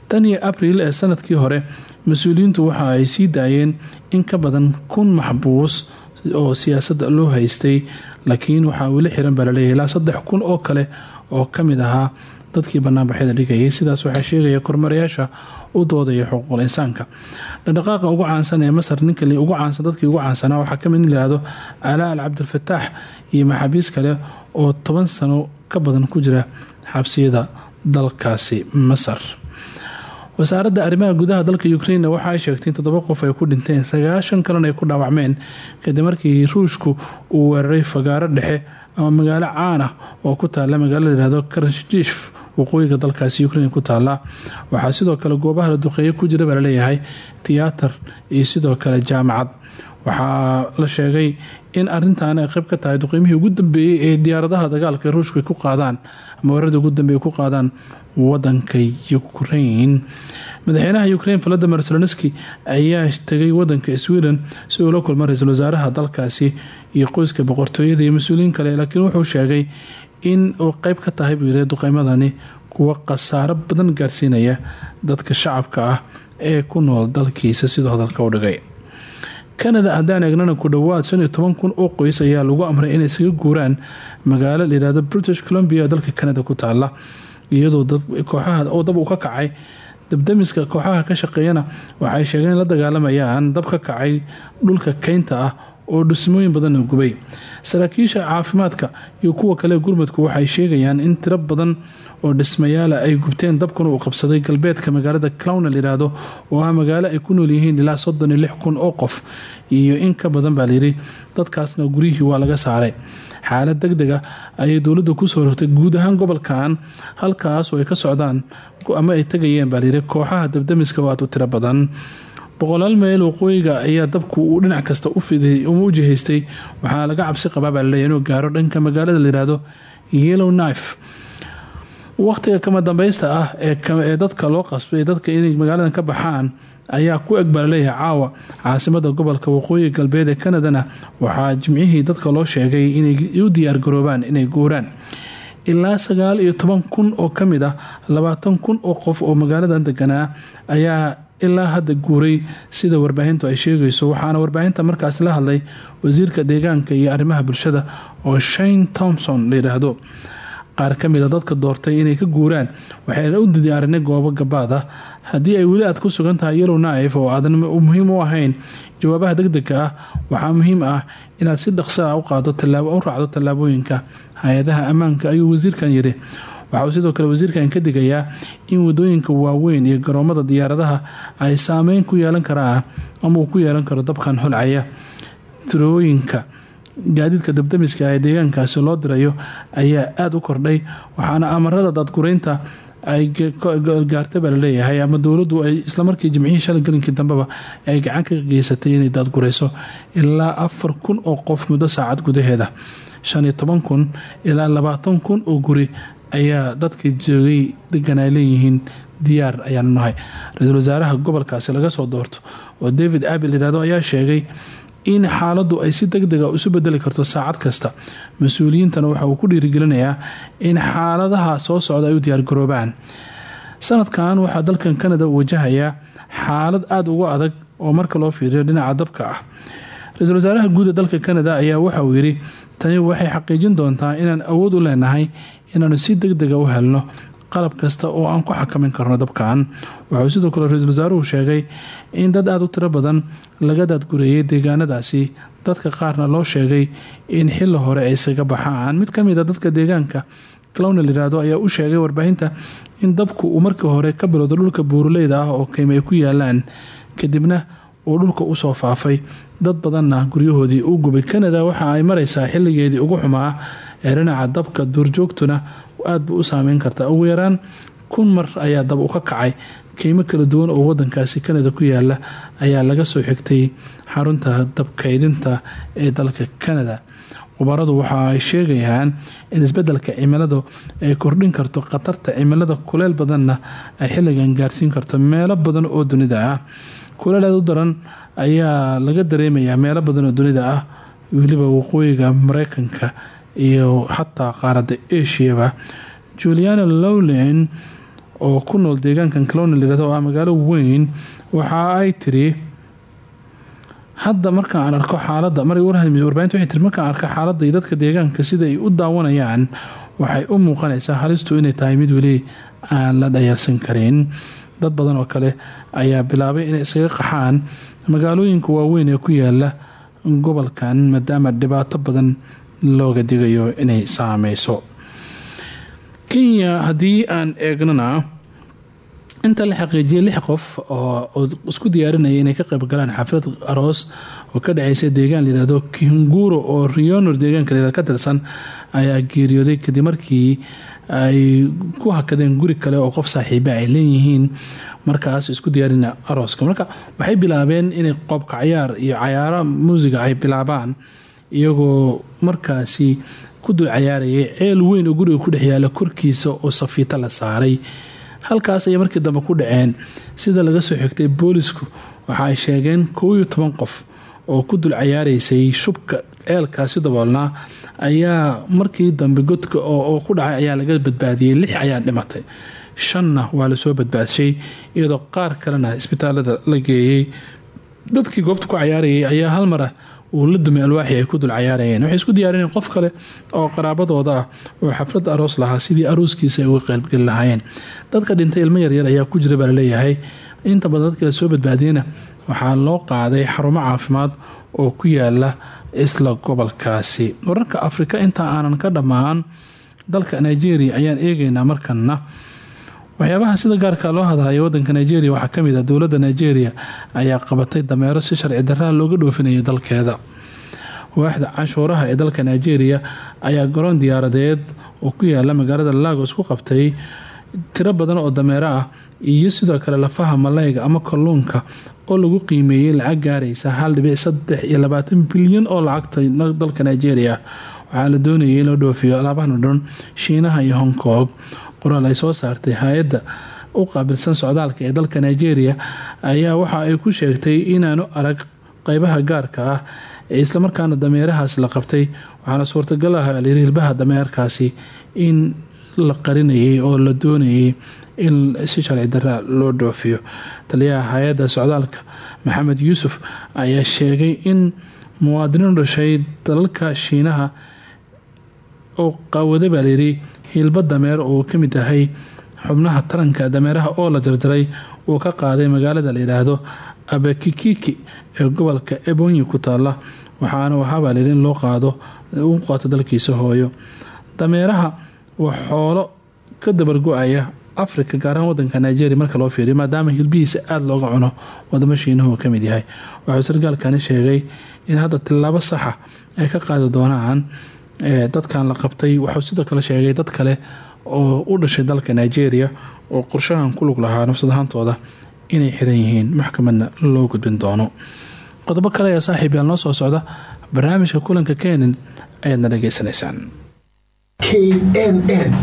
Tan iyo abriil ee sannadkii hore mas'uuliyiintu waxa ay sii daayeen in ka badan kun maxbuus oo siyaasadda loo haystay laakiin waxaa weli xiran baa la leeyahay ilaa saddex kun oo kale oo ka mid ahaa dadkii banaanbaxyada dhigayay sidaas waxaa sheegaya kormarayaasha u doodaya xuquuqul insaanka. Dhaqdhaqaaqa ugu caansan ee masar ninka ugu caansan dadkii ugu caansanaa waxaa ka mid in layihahdo alaa al cabdilfataax iyo maxaabiis kale oo toban sano ka badan ku jira xabsiyada dalkaasi masar wasaaradda arrimaha gudaha dalka ukrainna waxa ay sheegtay in toddoba qof ay ku dhinteen sagaashan kalena ay ku dhaawacmeen kadib markii ruushku uu weeraray fagaaro dhexe ama magaalo caan ah oo ku taala magaalo layihahdo karashif waqooyiga dalkaasi ukrain ku taala waxaa sidoo kale goobaha la duqeeye ku jira baa la leeyahay tiyaatar iyo sidoo kale jaamacad waxaa la sheegay in arintan ay qayb ka tahay duqeymihii ugu dambeeyey ee diyaaradaha dagaalka ruushka ku qaadaan ama weerarada ugu dambeeye ku qaadaan wadanka ukrain madaxweynaha ukrain valadimir zelenski ayaa tegay wadanka sweden si uu la kulma ra'iisul wasaaraha dalkaasi iyo qoyska boqortooyada iyo mas'uuliyiin kale laakiin wuxuu sheegay in uu qeyb ka tahay buu duqeymadani kuwa khasaaro badan gaarsiinaya dadka shacabka ah ee ku nool dalkiisa siduu hadalka u dhigay canada haddaan eegnana ku dhowaad shan oo qoys ayaa lagu amray inay isaga guuraan magaalo layihahdo british columbia dalka canada ku taala iyadoo kooxaha oo dab uu ka kacay. Dabdamiska kooxaha ka shaqeeyana waxay sheegeen in la dagaalamayaan dab ka kacay dhulka keynta ah oo dhismooyin badanna gubay. Saraakiisha caafimaadka iyo kuwa kale gurmudku waxay sheegayaan in tiro badan oo dhismayaala ay gubteen dabkuna uu qabsaday galbeedka magaalada clowna layidhaahdo oo ah magaalo ay ku nool yihiin ilaa soddon iyo lix kun oo qof iyo in ka badan baa layidhi dadkaasna guryihii waa laga saaray. Xaalad deg deg a ayay dowladda ku soo rogtay guud ahaan gobolkan halkaas oo ay ka socdaan ama ay tegayeen baa layidhi kooxaha dabdamiska oo tiro badan. Boqolaal meel waqooyiga ayaa dabku uu dhinac kasta u jihaystay waxaa laga cabsi qabaa baa laleeya inuu gaaro dhanka magaalada layihahdo yellow knife waqtiga kama dambeysta ah ee dadka loo qasbay dadka inay magaaladan ka baxaan ayaa ku eg caawa caasimada gobolka waqooyi galbeed ee canadana waxaa jimcihii dadka loo sheegay inay u diyaargaroobaan inay guuraan. Ilaa sagaal iyo toban kun oo ka mid ah labaatan kun oo qof oo magaaladan deganaa ayaa ilaa hadda guuray sida warbaahintu ay sheegayso. Waxaana warbaahinta markaas la hadlay wasiirka deegaanka iyo arrimaha bulshada oo shane thomson layidhaahdo qaar ka mid a dadka doortay inay ka guuraan. Waxayna u diyaarinay goobo gabaad ah. Haddii ay weli aad ku sugan tahay yellow knife oo aadan muhiim u ahayn jawaabaha degdega ah waxaa muhiim ah inaad si dhaqso ah u qaado u raacdo tallaabooyinka hay'adaha ammaanka ayuu wasiirkan yidhi. Waxa uu sidoo kale wasiirkan ka digayaa in waddooyinka waaweyn iyo garoomada diyaaradaha ay saameyn ku yeelan karaan ama uu ku yeelan karo dabkan holcaya tirooyinka gaadiidka dabdamiska ee deegaankaasi loo dirayo ayaa aada u kordhay waxaana amarada daadgureynta ay gaarta baa la leeyahay ama dowladdu ay islamarkii jimcihii shalay galinkii dambeba ay gacan ka geysatay inay daadgureyso ilaa afar kun oo qof muddo saacad gudaheeda. Shan iyo toban kun ilaa labaatan kun oo guri ayaa dadkii joogay degan leeyihiin diyaar ayaanu nahay. Ra'iisul wasaaraha gobolkaasi laga soo doorto oo david abil yiraahdo ayaa sheegay in xaaladdu ay si deg dega isu bedeli karto saacad kasta. Mas'uuliyiintana waxa uu ku dhiirigelinayaa in xaaladaha soo socda ay u diyaargaroobaan sanadkan waxaa dalkan canada wajahayaa xaalad aada uga adag oo marka loo fiiriyo dhinaca dabka ah. Ra'iisul wasaaraha guud ee dalka canada ayaa waxa uu yidhi tani waxay xaqiijin doontaa inaan awood u leenahay inaanu si deg dega u helno qalab kasta oo aan ku xakamin karno dabkan wuxuu sidoo kale ra'iisul wasaaruhu sheegay in dad aada u tiro badan laga daadgureeyay deegaanadaasi. Dadka qaarna loo sheegay in xili hore ay isaga baxaan. Mid ka mid a dadka deegaanka clowna layiraahdo ayaa u sheegay warbaahinta in dabku uu markii hore ka bilowdo dhulka buuraleyda ah oo keyma ay ku yaalaan. Kadibna uu dhulka u soo faafay. Dad badanna guryahoodii u gubay. Canada waxa ay mareysaa xiligeedii ugu xumaa ee dhinaca dabka duurjoogtuna aad bu u saameyn kartaa. Ugu yaraan kun mar ayaa dab u ka kacay. Qiimo kala duwan oo wadankaasi canada ku yaalla ayaa laga soo xigtay xarunta dabkaydinta ee dalka canada khubaradu waxa ay sheegayaan in isbeddelka cimiladu ay kordhin karto khatarta cimilada kuleel badanna ay xilligan gaarsiin karto meelo badan oo dunida ah. Kuleel aad u daran ayaa laga dareemayaa meelo badan oo dunida ah. Weliba waqooyiga mareykanka iyo xataa qaaradda asiaba. Juliana lowlen oo ku nool deegaankan clona layirahdo oo magaalo weyn. Waxa ay tiri hadda markaan arko xaalada mar warbaahinta waxay tiri markaan arko xaaladda dadka deegaanka sida ay u daawanayaan waxay u muuqanaysaa halistu inay tahay mid weli aan la dhayalsan karin. Dad badan oo kale ayaa bilaabay inay iskaga qaxaan. Magaalooyinka waaweyn ee ku yaalla gobolkan maadaama dhibaato badan looga digayo inay saameyso kenya haddii aan eegnana inta la xaqiijiyay lix qof oo isku diyaarinaya inay ka qayb galaan xaflad aroos oo ka dhaceysa deegaan layihahdo kinguro oo rionor deegaanka layihahdo ka tirsan ayaa geeriyooday kadib markii ay ku hakadeen guri kale oo qof saaxiiba ay leeyihiin markaas isku diyaarina arooska. Marka waxay bilaabeen inay qoobka cayaar iyo cayaaro muusiga ay bilaabaan iyagoo markaasi ku dul cayaarayay ceel weyn oo guriga ku dhex yaalla korkiisa oo safiito la saaray. Halkaas ayay markii dambe ku dhaceen. Sida laga soo xigtay boolisku waxa ay sheegeen kow iyo toban qof oo ku dul cayaareysay shubka ceelkaasi daboolnaa ayaa markii dambe godka oo ku dhacay ayaa laga badbaadiyey lix ayaa dhimatay. Shanna waa la soo badbaadshay iyadoo qaar kalena isbitaalada la geeyey dadkii goobta ku cayaarayay ayaa hal mara uu la dumay alwaaxi ay ku dul cayaarayeen. Waxay isku diyaarineen qof kale oo qaraabadooda ah oo xaflad aroos lahaa sidii arooskiisa ay uga qaybgeli lahaayeen. Dadka dhintay ilmo yaryar ayaa ku jira baa la leeyahay inta badan dadka la soo badbaadiyena waxaa loo qaaday xarumo caafimaad oo ku yaalla isla gobolkaasi. Wararka afrika inta aanan ka dhammaan dalka nigeria ayaan eegeynaa markana waxyaabaha sida gaarka loo hadlaya wadanka nigeria waxaa ka mid ah dowladda nigeria ayaa qabatay dameero si sharci daraha looga dhoofinaya dalkeeda. Waaxda canshuuraha ee dalka nigeria ayaa garoon diyaaradeed oo ku yaalla magaalada lagos ku qabtay tiro badan oo dameero ah iyo sidoo kale lafaha maleyga ama kalluunka oo lagu qiimeeyey lacag gaaraysa hal dhibic saddex iyo labaatan bilyan oo lacagta dalka nigeria. Waxaa la doonayay in loo dhoofiyo alaabahan dhan shiinaha iyo hong kong qoraal ay soo saartay hay'adda u qaabilsan socdaalka ee dalka nigeria ayaa waxa ay ku sheegtay inaanu arag qeybaha gaarka ah ee islamarkaana dameerahaas la qabtay. Waxaana suurtagal ah hilbaha dameerkaasi in la qarinayay oo la doonayay in si sharci dara loo dhoofiyo. Taliyaha hay'adda socdaalka maxamed yuusuf ayaa sheegay in muwaadiniin dhashay dalalka shiinaha oo qaawada baa layiri hilba dameer oo ka mid yahay xubnaha taranka dameeraha oo la jarjaray uu ka qaaday magaalada la yidhaahdo abakikiki ee gobolka ebonyi ku taala waxaana layiri in loo qaado u qaato dalkiisa hooyo. Dameeraha waa xoolo ka dabargo-aya africa gaar ahaan wadanka nigeria marka loo fiiriyo maadaama hilbihiisa aada looga cuno wadamo shiinahu ka yahay. Wuxuu sargaalkani sheegay in hadda tilaabo saxa ay ka qaadi doonaan dadkan la qabtay wuxuu sidoo kale sheegay dad kale oo u dhashay dalka nigeria oo qorshahan ku lug lahaa nafsad ahaantooda inay xiran yihiin maxkamadna loo gudbin doono. Qodobo kale ayaa saaxiib yaal noo soo socda barnaamijka kulanka kenin ayaadna dhageysanaysaan knn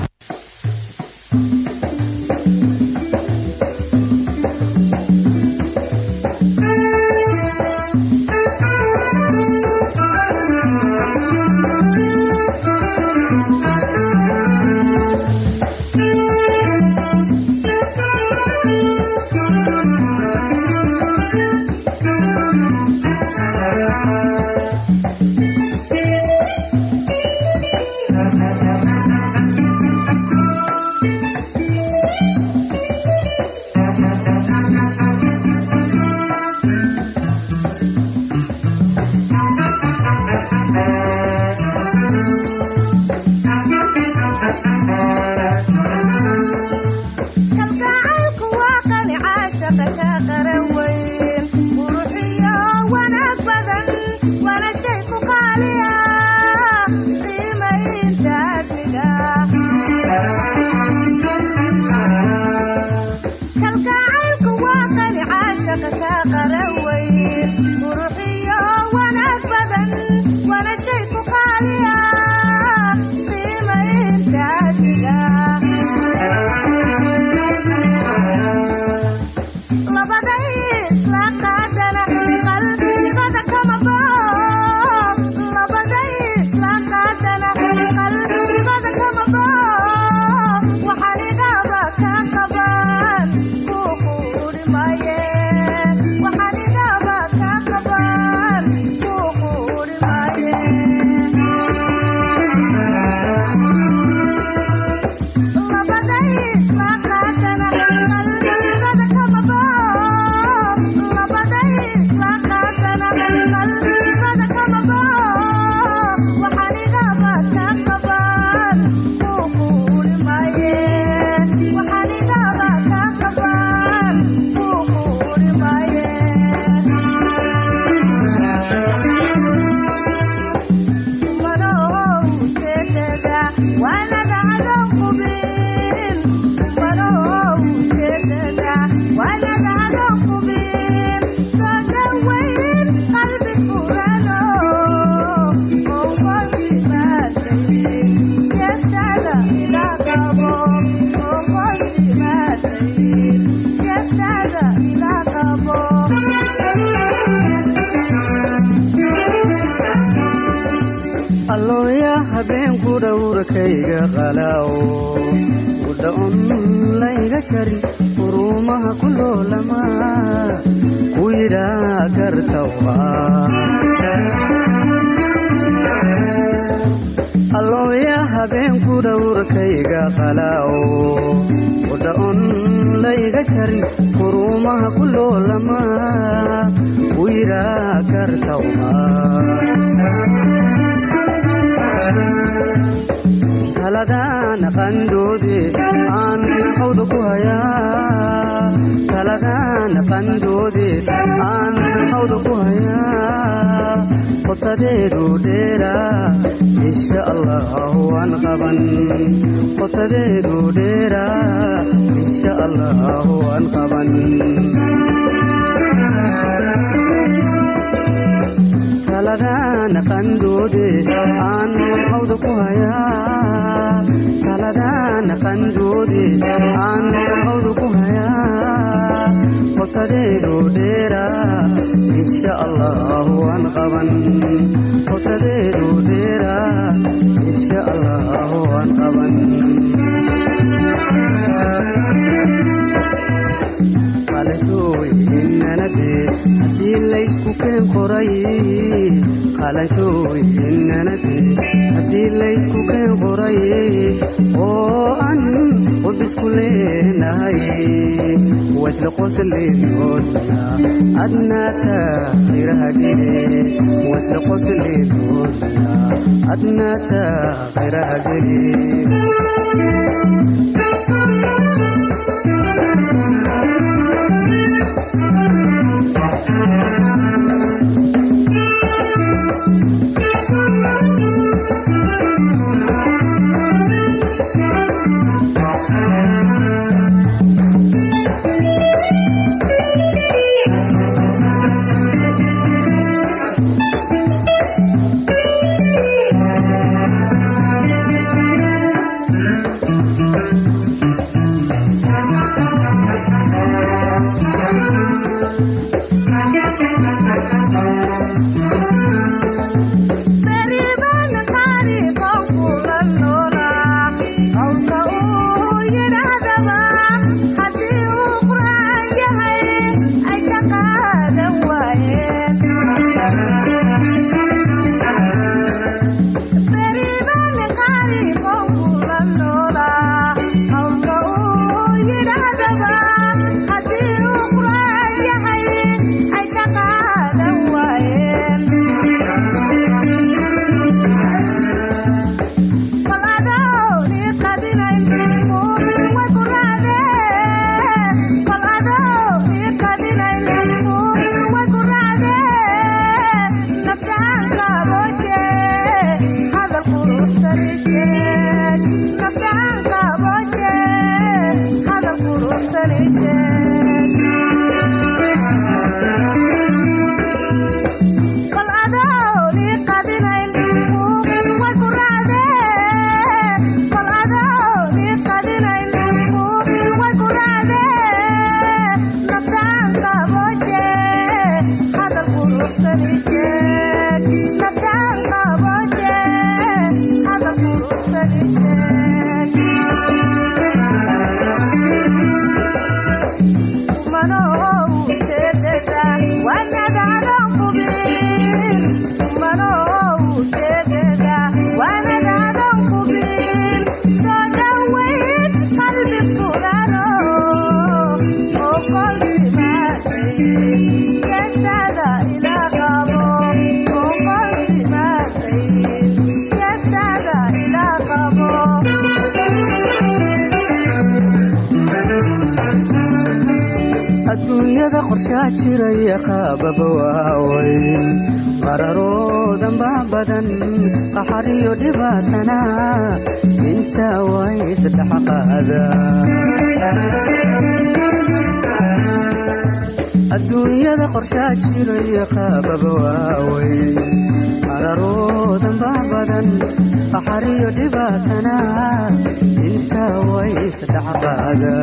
jarin urumaha ku loolama ku yidhaa gartawa allooya habeenku dhowrkayga qalaawo udhaon layga jarin qotadeedu dheeraa insha allah waan qaban. Qotadeedu dheeraa insha allah waan qaban. Taladana qandoode aan hawda ku hayaa. Taladana qandoode aan hawda ku hayaa qotadeedu dheeraa insha allah waan qaban. Qotadeedu dheeraa insha allah waan qaban. Qalashooyinanadee haddii laysku keen qoray. Qalashooyinanadee haddii laysku keen qoray. Oo an qudisku leenahay wasla qosleenoodna adnaata khayraha wasla qosleenoodna adnaata khayraha qorshaa jiraya qaababa waaweyn qararoodan baa badan qaxariyo dhibaatana intaa way isdhexqaada adduunyada qorshaa jiraya qaababa waaweyn qararoodan baa badan qaxariyo dhibaatana intaa way isdhexqaada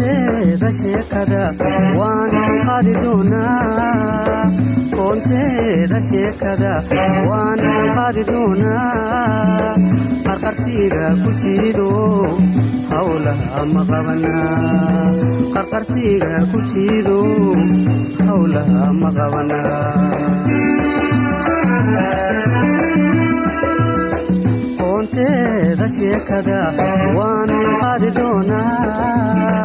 qoonteeda sheekada waan qaadi doonaa koonteeda sheekada waan qaadi doonaa qarqarsiiga ku jiido hawlaha ma qabanaa qarqarsiiga ku jiido hawlaha ma qabanaa koonteeda sheekada waan qaadi doonaa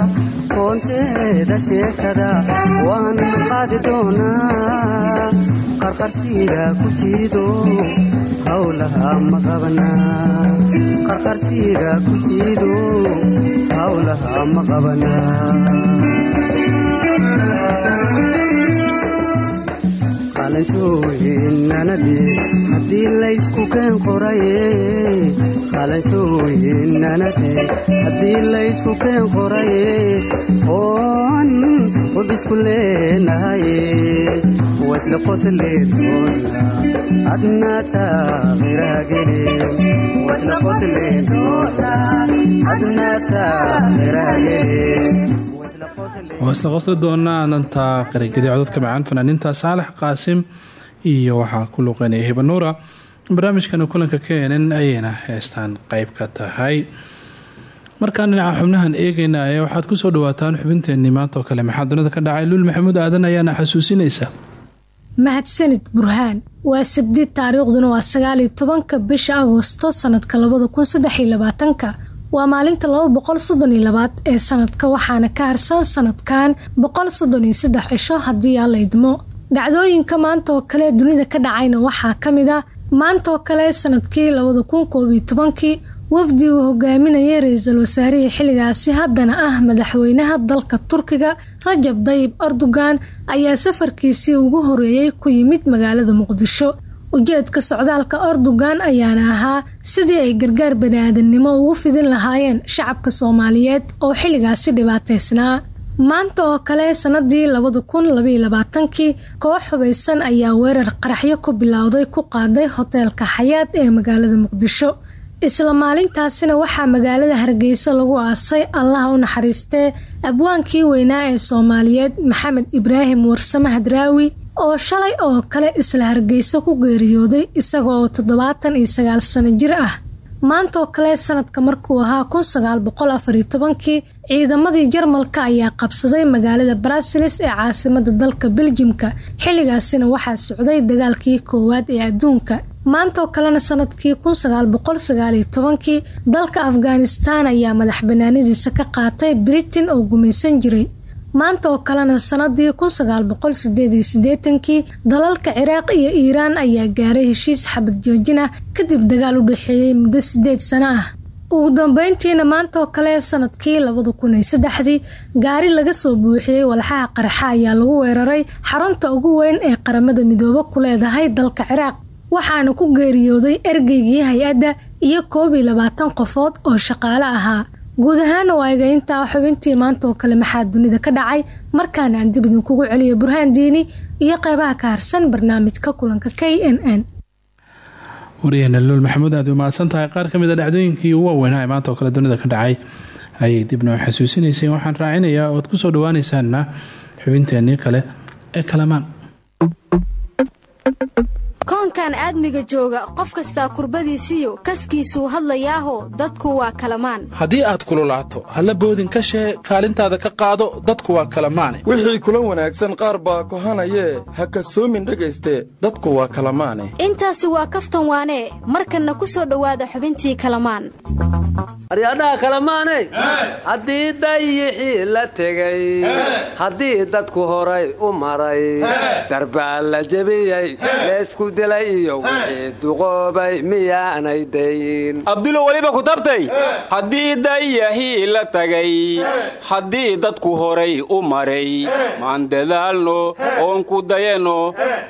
koonteeda sheekada waan qaadi doonaa qarqarsiiga ku jiido hawlaha ma qabanaa qarqarsiiga ku jiido hawlaha ma qabanaa qalanjooyinnanade haddii laysku keen qoraye qalanjooyinnanade haddii laysku keen qoraye oon qosleedoona adna taaqiraagele wasla qosleedoona adna taaqiraagele waa isla qosli doonaa danta qaragelya codadka macaan fanaaniinta saalax qaasim iyo waxaa ku luuqeynaya hibanuura barnaamijkana kulanka keenan ayayna heestaan qeyb ka tahay markaan dhinaca xubnahan eegayna ee waxaad ku soo dhawaataan xubinteenii maanta oo kale maxaa dunida ka dhacay? Luul maxamuud aadan ayaana xasuusinaysa mahadsanid burhaan waa sabdid taariikhduna waa sagaaliyo tobanka bisha agoosto sanadka labada kun labaatanka. Waa maalinta laba boqol soddon labaad ee sanadka waxaana ka harsan sanadkan boqol soddon iyo saddex cisho haddii aan la idmo. Dhacdooyinka maanta kale dunida ka dhacayna waxaa ka mid a maanta oo kale sannadkii labada kun wafdi uu hogaaminayay ra'iisul wasaarihii xilligaasi. Haddana ah madaxweynaha dalka turkiga rajab dayib erdogan ayaa safarkiisii ugu horeeyey ku yimid magaalada muqdisho. Ujeedka socdaalka erdogan ayaana ahaa sidii ay gargaar bani-aadamnimo ugu fidin lahaayeen shacabka soomaaliyeed oo xilligaasi dhibaataysnaa maanta oo kale sanadii labada kun koox hubaysan ayaa weerar qaraxyo ku bilowday ku qaaday hoteelka xayaad ee magaalada muqdisho isla maalintaasina waxaa magaalada hargeysa lagu aasay allaha u naxariistee abwaankii weynaa ee soomaaliyeed maxamed ibraahim warsame hadraawi oo shalay oo kale isla hargeysa ku geeriyooday isaga oo toddobaatan iyo sagaal sano jir ah maanta oo kale sanadka markuu ahaa kun sagaal boqol afar tobankii ciidamadii jarmalka ayaa qabsaday magaalada brasilis ee caasimada dalka beljimka xilligaasina waxaa socday dagaalkii koowaad ee adduunka. Maanta oo kalena sannadkii kun sagaal boqol tobankii dalka afghanistan ayaa madax banaanidiisa ka qaatay britain oo gumaysan jiray maanta oo kalena sanadii kun sagaal iyo sideetankii dalalka ciraaq iyo iiraan ayaa gaaray heshiis xabad joojin ah kadib dagaal u dhexeeyey muddo sideed sano ah. Ugu dambeyntiina maanta oo kale sannadkii labada kun gaari laga soo buuxiyey walxaha qarxa ayaa lagu weeraray xarunta ugu weyn ee qaramada midoobe ku leedahay dalka ciraaq waxaana ku geeriyooday ergeygii hay'adda iyo koob iyo labaatan qofood oo shaqaale ahaa guud ahaana waa eegayntaa xubintii maanta oo kale maxaa dunida ka dhacay? Markaana aan dib idinkugu celiyo burhaan diini iyo qeybaha ka harsan barnaamijka kulanka k n n. Waryaheena maxamuud aad u mahadsan tahay. Qaar ka mid a dhacdooyinkii ugu waaweynaa ee maanta oo kale dunida ka dhacay ayay dib noo xasuusinaysay. Waxaan raacinayaa ood ku soo dhawaanaysaana xubinteenii kale ee kalamaan koonkan aadmiga jooga qof kastaa kurbadiisiyo kaskiisuu hadlayaaho dadku waa kalamaan. Haddii aad kululaato halla boodin ka shee kaalintaada ka qaado dadku waa kalamaane. Wixii kula wanaagsan qaar baa kohanayee ha kasoomin dhegayste dadku waa kalamaane. Intaasi waa kaftan waanee markanna ku soo dhowaada xubintii kalamaan. Aryadhaha kalamaaney haddii dayixii la tegey haddii dadku horay u maray darbaa la jebiyey leysku dilay iyo wixii duqoobay miyaanay dayn. Abdulo weliba ku tabtay haddii dayahii la tagay haddii dadku horay u maray maan dadaalno oon ku dayanno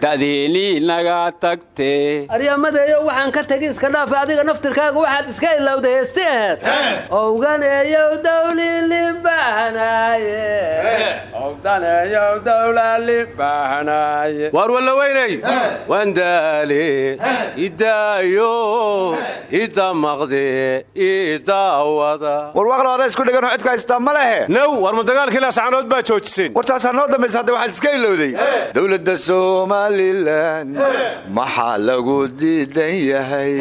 da'deennii naga tagte aryamadeeyo waxaan ka tegi iska dhaafa adiga naftirkaaga waxaad iska ilowda heesti aheed owganeeyow dawlilibahanaaye daneeyow dowlaali baahanaye waar wallaweynay wandaale idaayo idamaqde idaawada warwaaqlooda isku dhiganoo cidku haystaa ma lehe? War ma dagaalkii laascanood baa joojiseen wartaasaa noo dambaysa hadda waxaad iska ilowday. Dowladda somalilan maxaa lagu diidan yahay?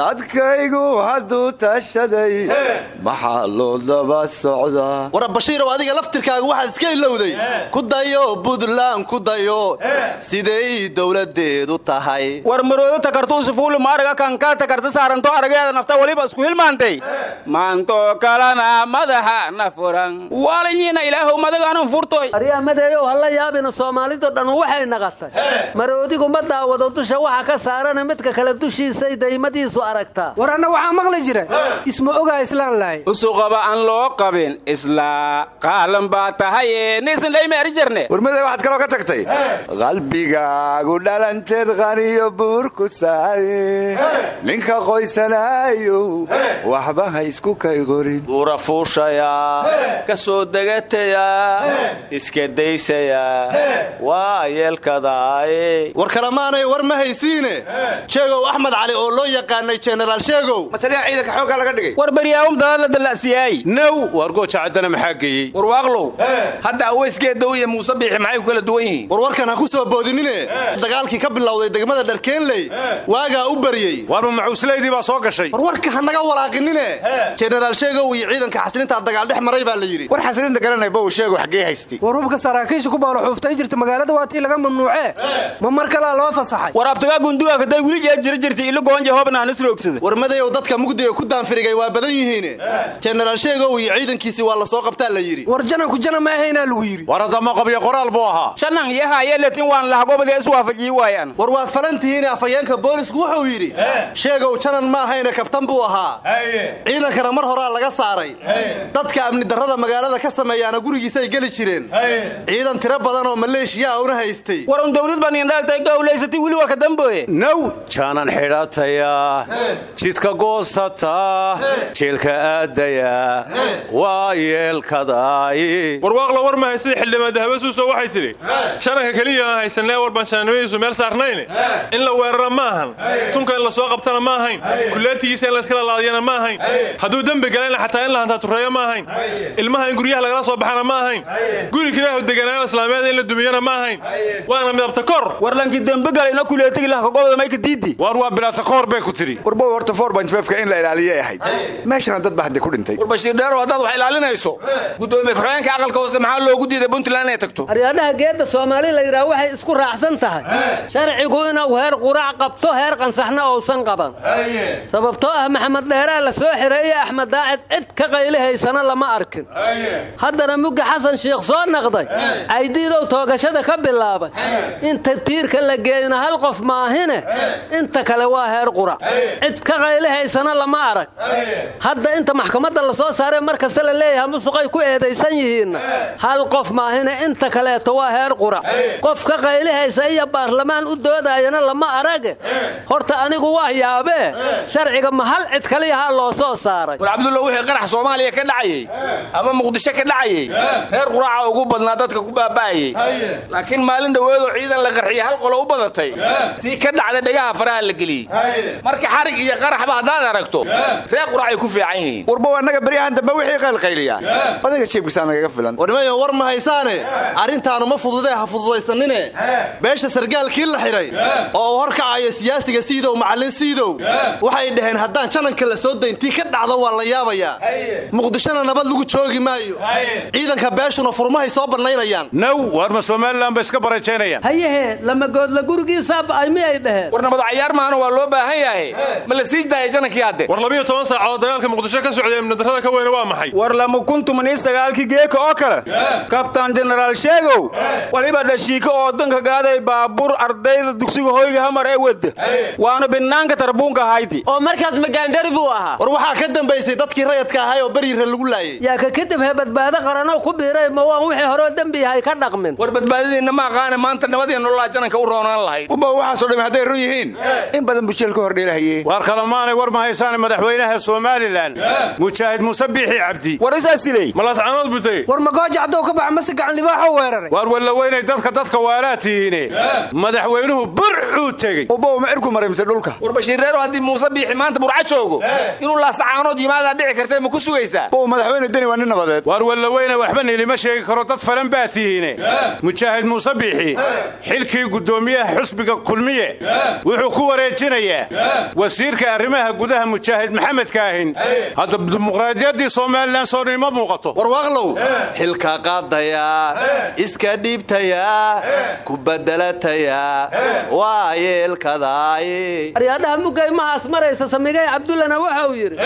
Dadkaygu hadduu tashaday maxaa loo daba socdaa? War bashiirow adiga laftirkaaga waxaad iska ilowday ku dayo buntland ku dayo. Siday dowladeedu tahay. War maroodo takartuusi fuulu maaraga kankaa takarta saaranto arageeda nafta waliba isku hilmaantay. Maantoo kalena madaxa na furan waalanyiina ilaahow madagaanun furtoy aryamadeeyow hala yaabina soomaalido dhan waxay naqatay maroodigu ma daawado dusha waxa ka saarana midka kale dushiisay daymadiisu aragtaa war anna waxaa maqli jira isma ogaa islaan lahay. Usuqaba aan loo qabin islaa qaalan baa tahaye warmaday waxaad kaloo ka tagtay qalbigaagu dhalanteed qaniyo buurku saaye ninka qoysanaayo waxba ha isku kay qorin buura fuushaya ka soo degataya iska daysaya waa yeelkadaaye war kalemaanay war ma haysiine sheegow axmed cali oo loo yaqaanay jenaraal sheegow mataliya ciidanka xooggaa laga dhigay war baryaawum dadaad la dalla'siyaay now waar gooja caddana maxaa geeyey warwaaqlow hadda aweysgeedow iyo muuse biixi maxay ku kala duwan yihiin? Warwarkan ha ku soo boodinine. Dagaalkii ka bilowday degmada dharkeenley waagaa u baryey. Waarma macuuslaydii baa soo gashay. Warwarka ha naga walaaqinine jenaraal sheegow iyo ciidanka xaslintaa dagaal dhex maray baa la yidhi. War xasilinta garanay bow sheego xaggee haystay. War hubka saraakiisha ku baalo xuuftay jirta magaalada waa tii laga mamnuucee. Ma mar kalaa loo fasaxay? War abtagaa gunduga kaday wili jee jira jirtay ilo goonja hoobna aan isroogsada war madayow dadka mugdiga ku daanfirigay waa badan yihiine. Jenaraal sheegow iyo ciidankiisii waa la soo qabtaa la yidhi. War jananku jana ma ahaynaa lagu yidhi war haddama qabyo qoraal buu ahaa. Shanan yahaye letin waan lahagobadee iswaafajii waayaan. War waad falan tihiine afhayeenka boolisku wuxuu yidhi sheegow janan ma ahayne kabtan buu ahaa. Ciidankana mar horaa laga saaray. Dadka amni darrada magaalada ka sameeyaana gurigiisay geli jireen. Ciidan tiro badan oo maleeshiya una haystay. War un dawlad baan indhaaltay gowlaysatay wili waa ka damboye now jaanan xidhataya jidka goosata jeelka aadaya waa yeelkadaay. Warwaaqla war mahay sida xildhibaan dahabasuuso waxay tidhi shananka keliya aan haysanlee war baan shananimadiisu meel saarnayne. In la weerara ma ahan. Tunka in la soo qabtana ma ahayn. Kuleetigiisa in layskala laadiyana ma ahayn. Hadduu dembi galayna xataa in la hantaatureeyo ma ahayn. Ilmaha in guryaha lagala soo baxana ma ahayn. Guri kiraahu deganaayo islaameeda in la dumiyana ma ahayn. Waana midabta kor. War lankii dembi galayna kuleetigi lahkagobda mayka diidi waar waa bilaata koor bay ku tidhi. Warbow horta ka in la ilaaliyay ahayd. Meeshana dad baa hadda ku dhintay. War bashiir dheerow haddaad wax ilaalinayso gudoomiye ku-xigeenka aqalka hoose maxaa loogu diiday puntland inay tagto. Aryaadhaha geedda soomaali la yidhaah waxay isku raacsan tahay. Sharcigu inuu heer qurac qabto heer qansaxna uusan qaban. Sababtoo ah maxamed dheeraa la soo xiray iyo axmed daacid cid ka qaylihaysana lama arkin. Haddana mugga xasan shiikh soo naqday caydiidow toogashada ka bilaabay. Inta tiirka la geeyna hal qof maahine inta kale waa heer qurac cid ka qaylihaysana lama arag. Hadda inta maxkamadda la soo saaray mar kasta la leeyahay musuqay ku eedaysan yihiinna. Hal qof maahine inta kaleeto waa heer qurac qof ka qaylihaysa iyo baarlamaan u doodayana lama arage. Horta anigu waa yaabee sharciga ma hal cid kaliyahaa loo soo saaray. War cabdulla wixii qarax soomaaliya ka dhacayey ama muqdisho ka dhacayey reer quraaca ugu badnaa dadka ku baaba'ayey laakiin maalin dhoweedoo ciidan la qarxiyey hal qolo u badatay. Tii ka dhacday dhegaha faraha la geliyey marka xarig iyo qaraxba haddaad aragto reer quraacay ku fiican yihiin. Warbow annaga baryahan dambe wixii qaylqayliyaa adiga jiibkisaa nagaga filan. Warnimayo war ma haysaane arrintaanu ma fududee ha fududaysanine beesha sargaalkii la xidhay oo uu horkacayo siyaasiga siidow macallin siidow waxay dhaheen haddaan jananka la soo dayn tii ka dhacdo waa la yaabayaa. Muqdishona nabad lagu joogi maayo. Ciidanka beeshuna furmahay soo bannaynayaan. Now waar ma somalilan ba iska barajaynayaan hayehe lamagoodla gurigiisaa ba'ay miyay dhaheen. War nabad cayaar maahana waa loo baahan yahay. Ma la sii daayay janankii hadde? War labiyo toban saacood dagaalka muqdisho ka socday amnidarrada ka weyne waa maxay? War lama kuntumanii sagaalkii geeka oo kale kabtaan jenaraal sheegow waliba dhashiika oo danka gaaday baabuur ardayda dugsiga hoyga hamar ee wedda waana binaanka tarbuunka hayti oo markaas magaandhari buu ahaa? War waxaa ka dambaysay dadkii rayadka ahay oo beriira lagu laayay. Yaa ka kadib hee badbaado qaranoo ku biiray ma waan wixii horeo dembi yahay ka dhaqmin. War badbaadadiinna ma aqaane maanta nabadii nololaa jananka u roonaan lahayd. Uba waxaasoo dhami hadday run yihiin. In badan buu jeel ka hordheelahayee waar kalamaanay war ma haysaane madaxweynaha somalilan mujaahid muuse biixi cabdi. War isaa siley malaascaanood buu tegey war magooja hadduu ka baxa ma boose gacan libaaxoo weeraray. Waar wallaweynay dadka dadka waalaa tihiine madaxweynuhu burxuu tegey. Ubow ma cirku maray mise dhulka. War bashiirreero haddii muuse biixi maanta burca joogo. Inuu laasacaanood yimaadaa dhici kartee ma ku sugaysaa? Bow madaxweyne deni waa nin nabadeed. Waar wallaweyne waxba nilima sheegi karo dad falan baa tihiine. Mujaahid muuse biixi. Xilkii guddoomiyaha xusbiga kulmiye. Wuxuu ku wareejinayaa wasiirka arrimaha gudaha mujaahid maxamed kaahin. Hadda dimuqraadiyaddii somalilan soonima muuqato. Warwaaqlow xilka qaadaya iska dhiibtaya ku bedelataya waa yeelkadaay aryaadhaha mugaymahaas maraysa samigay cabdullana waxa uu yidhi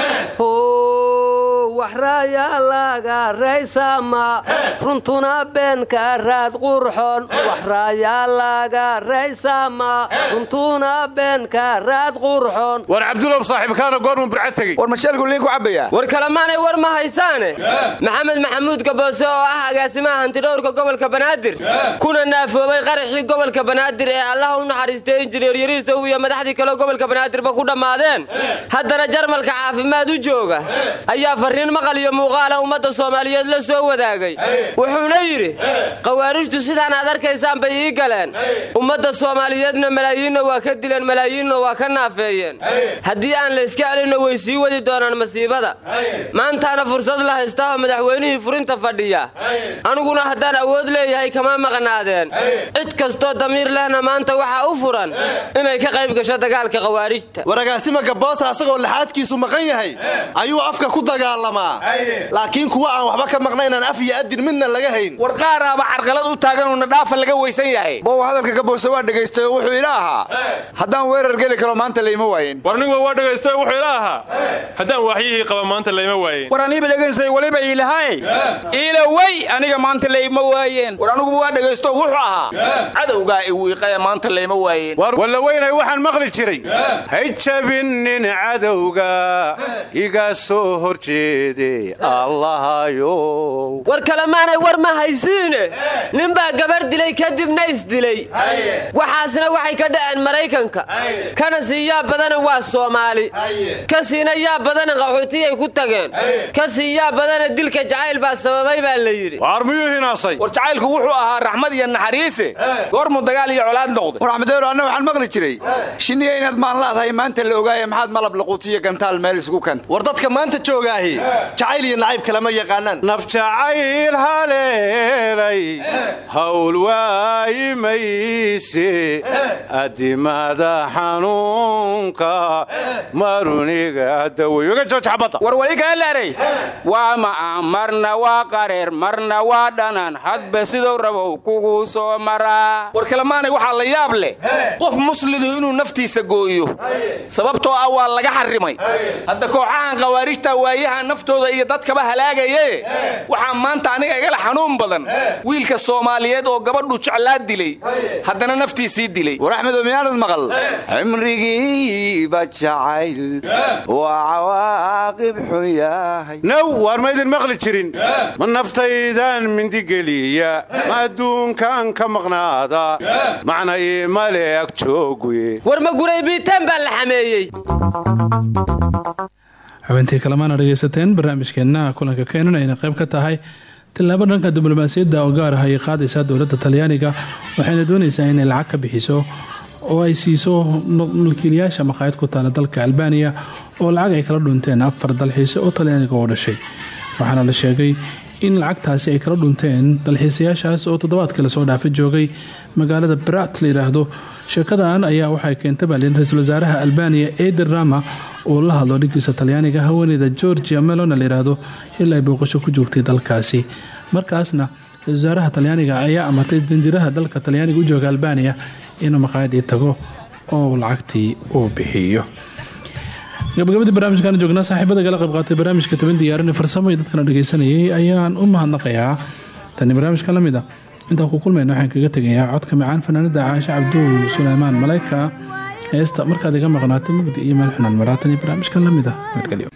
waxraaya laga raysama runtuna beenka raad qurxon waxraaya laga raysama runtuna beenka raad qurxon war cabdulow saaxiibkaana goormu burca tegey. War masheelku liin ku cabbayaa. War kalemaanay war ma haysaane? Maxamed maxamuud gaboose oo ah agaasimaha hantidhowrka gobolka banaadir. Kuna naafoobay qaraxii gobolka banaadir ee allaha u naxariistay injineer yariisow iyo madaxdii kale gobolka banaadirba ku dhammaadeen. Haddana jarmalka caafimaad u jooga ayaa farriin maqal iyo muuqaala ummadda soomaaliyeed la soo wadaagay. Wuxuuna yidhi khawaarijtu sidaan aad arkaysaan bay ii galeen. Ummadda soomaaliyeedna malaayiinna waa ka dileen malaayiinna waa ka naafeeyeen. Haddii aan layska celinno way sii wadi doonaan masiibada. Maantaana fursad la haystaoo madaxweynihii furinta fadhiya aniguna haddaan awood leeyahay kama maqnaadeen. Cid kastoo damiir lehna maanta waxaa u furan inay ka qayb gasho dagaalka khawaarijta. Waragaasima gaboosa asagoo laxaadkiisu maqan yahay? Ayuu afka ku dagaalamaa. Laakiin kuwa aan waxba ka maqnaynaan af iyo adin midna laga hayn. War qaaraaba carqalad u taaganuna dhaafa laga weysan yahay. Bow hadalka gaboose waa dhegaystay oo wuxuu ila ahaa. Haddaan weerar geli karo maanta layma waayen war niguba waa dhegaysta wuxuu ila ahaa. Haddaan waaxyihii qaba maanta layma waayen war aniiba dhegaysay waliba iilahay iila wey aniga maanta layma waayeen. War aniguba waa dhegaysto wuxuu ahaa cadowgaa iwiiqae maanta layma waayeen. War wallaweynay waxaan maqli jiray. Hay jabinin cadowga iga soo hor jeede allahayow war kalemaanay war ma haysiine. Ninbaa gabar dilay kadibna isdilay waxaasna waxay ka dhaceen maraykanka. Kana sii yaa badana waa soomaali. Ka siina yaa badana qaxootiyay ku tageen. Ka sii yaa badana dilka jacayl baa sababay baa la yidhi war jacaylku wuxuu ahaa raxmad iyo naxariise goormuu dagaal iyo colaad noqday. War axmedeero anna waxaan maqli jiray. Shinniya inaad maan laadahay maanta la ogaaye maxaad malab laquutiyo gantaal meel isugu kanta war dadka maanta joogaahi jacayl iyo nacayb kalama yaqaanaan. Naf jacayl haleelay hawl waayimayse adimada xanuunka maruniga daweyoga joojaxbadda war wali kaa laaray. Waa ma'a marna waa qareer marna waa dhanan hadba siduu rabow kugu soo maraa? War kalemaanay waxaa la yaab leh qof muslimu inuu naftiisa gooyo. Sababtoo ah waa laga xarrimay hadda kooxahan khawaarijta waayaha naftooda iyo dadkaba halaagaye. Waxaa maanta aniga igala xanuun badan. Wiilka soomaaliyeed oo gabadhu jeclaa dilay. Haddana naftiisii dilay. War axmedo miyaanad maqal. Cimrigiiba jacayl. Waa cawaaqib xun yahay. Naw waar maydin maqli jirin? Ma naftaydan mindigeliya ma adduunkan ka maqnaada. Macna iima leeg jooguye. War ma guray biitaan baa la xameeyey. Xubintii kalemaana dhegaysateen barnaamijkeenna kulanka keenan ayna qayb ka tahay tillaabo dhanka diblomaasiyadda oo gaar ah ayay qaadaysaa dowladda talyaaniga waxayna doonaysaa inay lacag ka bixiso oo ay siiso milkiilayaasha maqaayad ku taala dalka albaniya oo lacag ay kala dhunteen afar dalxiise oo talyaaniga oo dhashay. Waxaana la sheegay in lacagtaasi ay kala dhunteen. Dalxiisayaashaas oo toddobaadkii la soo dhaafa joogay magaalada brat la yidhaahdo sheekadan ayaa waxay keentay baalin ra'iisul wasaaraha albaniya eder rama uu la hadlo dhiggiisa talyaaniga haweeneyda georgia melona layidhaahdo xilli ay booqasho ku joogtay dalkaasi. Markaasna ra'isul wasaaraha talyaaniga ayaa amartay danjiraha dalka talyaaniga u jooga albaniya inuu maqaayadii tago oo lacagtii uu bixiyo gabagabadii barnaamijkan joognaa saaxiibada gala qayb qaatay barnaamijka toban diyaarin farsamo iyo dadkana dhageysanayay ayaan u mahadnaqayaa. Tani barnaamijka la mid a intaan ku kulmayna waxaan kaga tegayaa codka macaan fanaanada caashe cabduul suleymaan maleyka heesta markaad iga maqnaato mugdi iyo meel xunaan. Maraatan iyo barnaamijkan la mid a nabadgelyo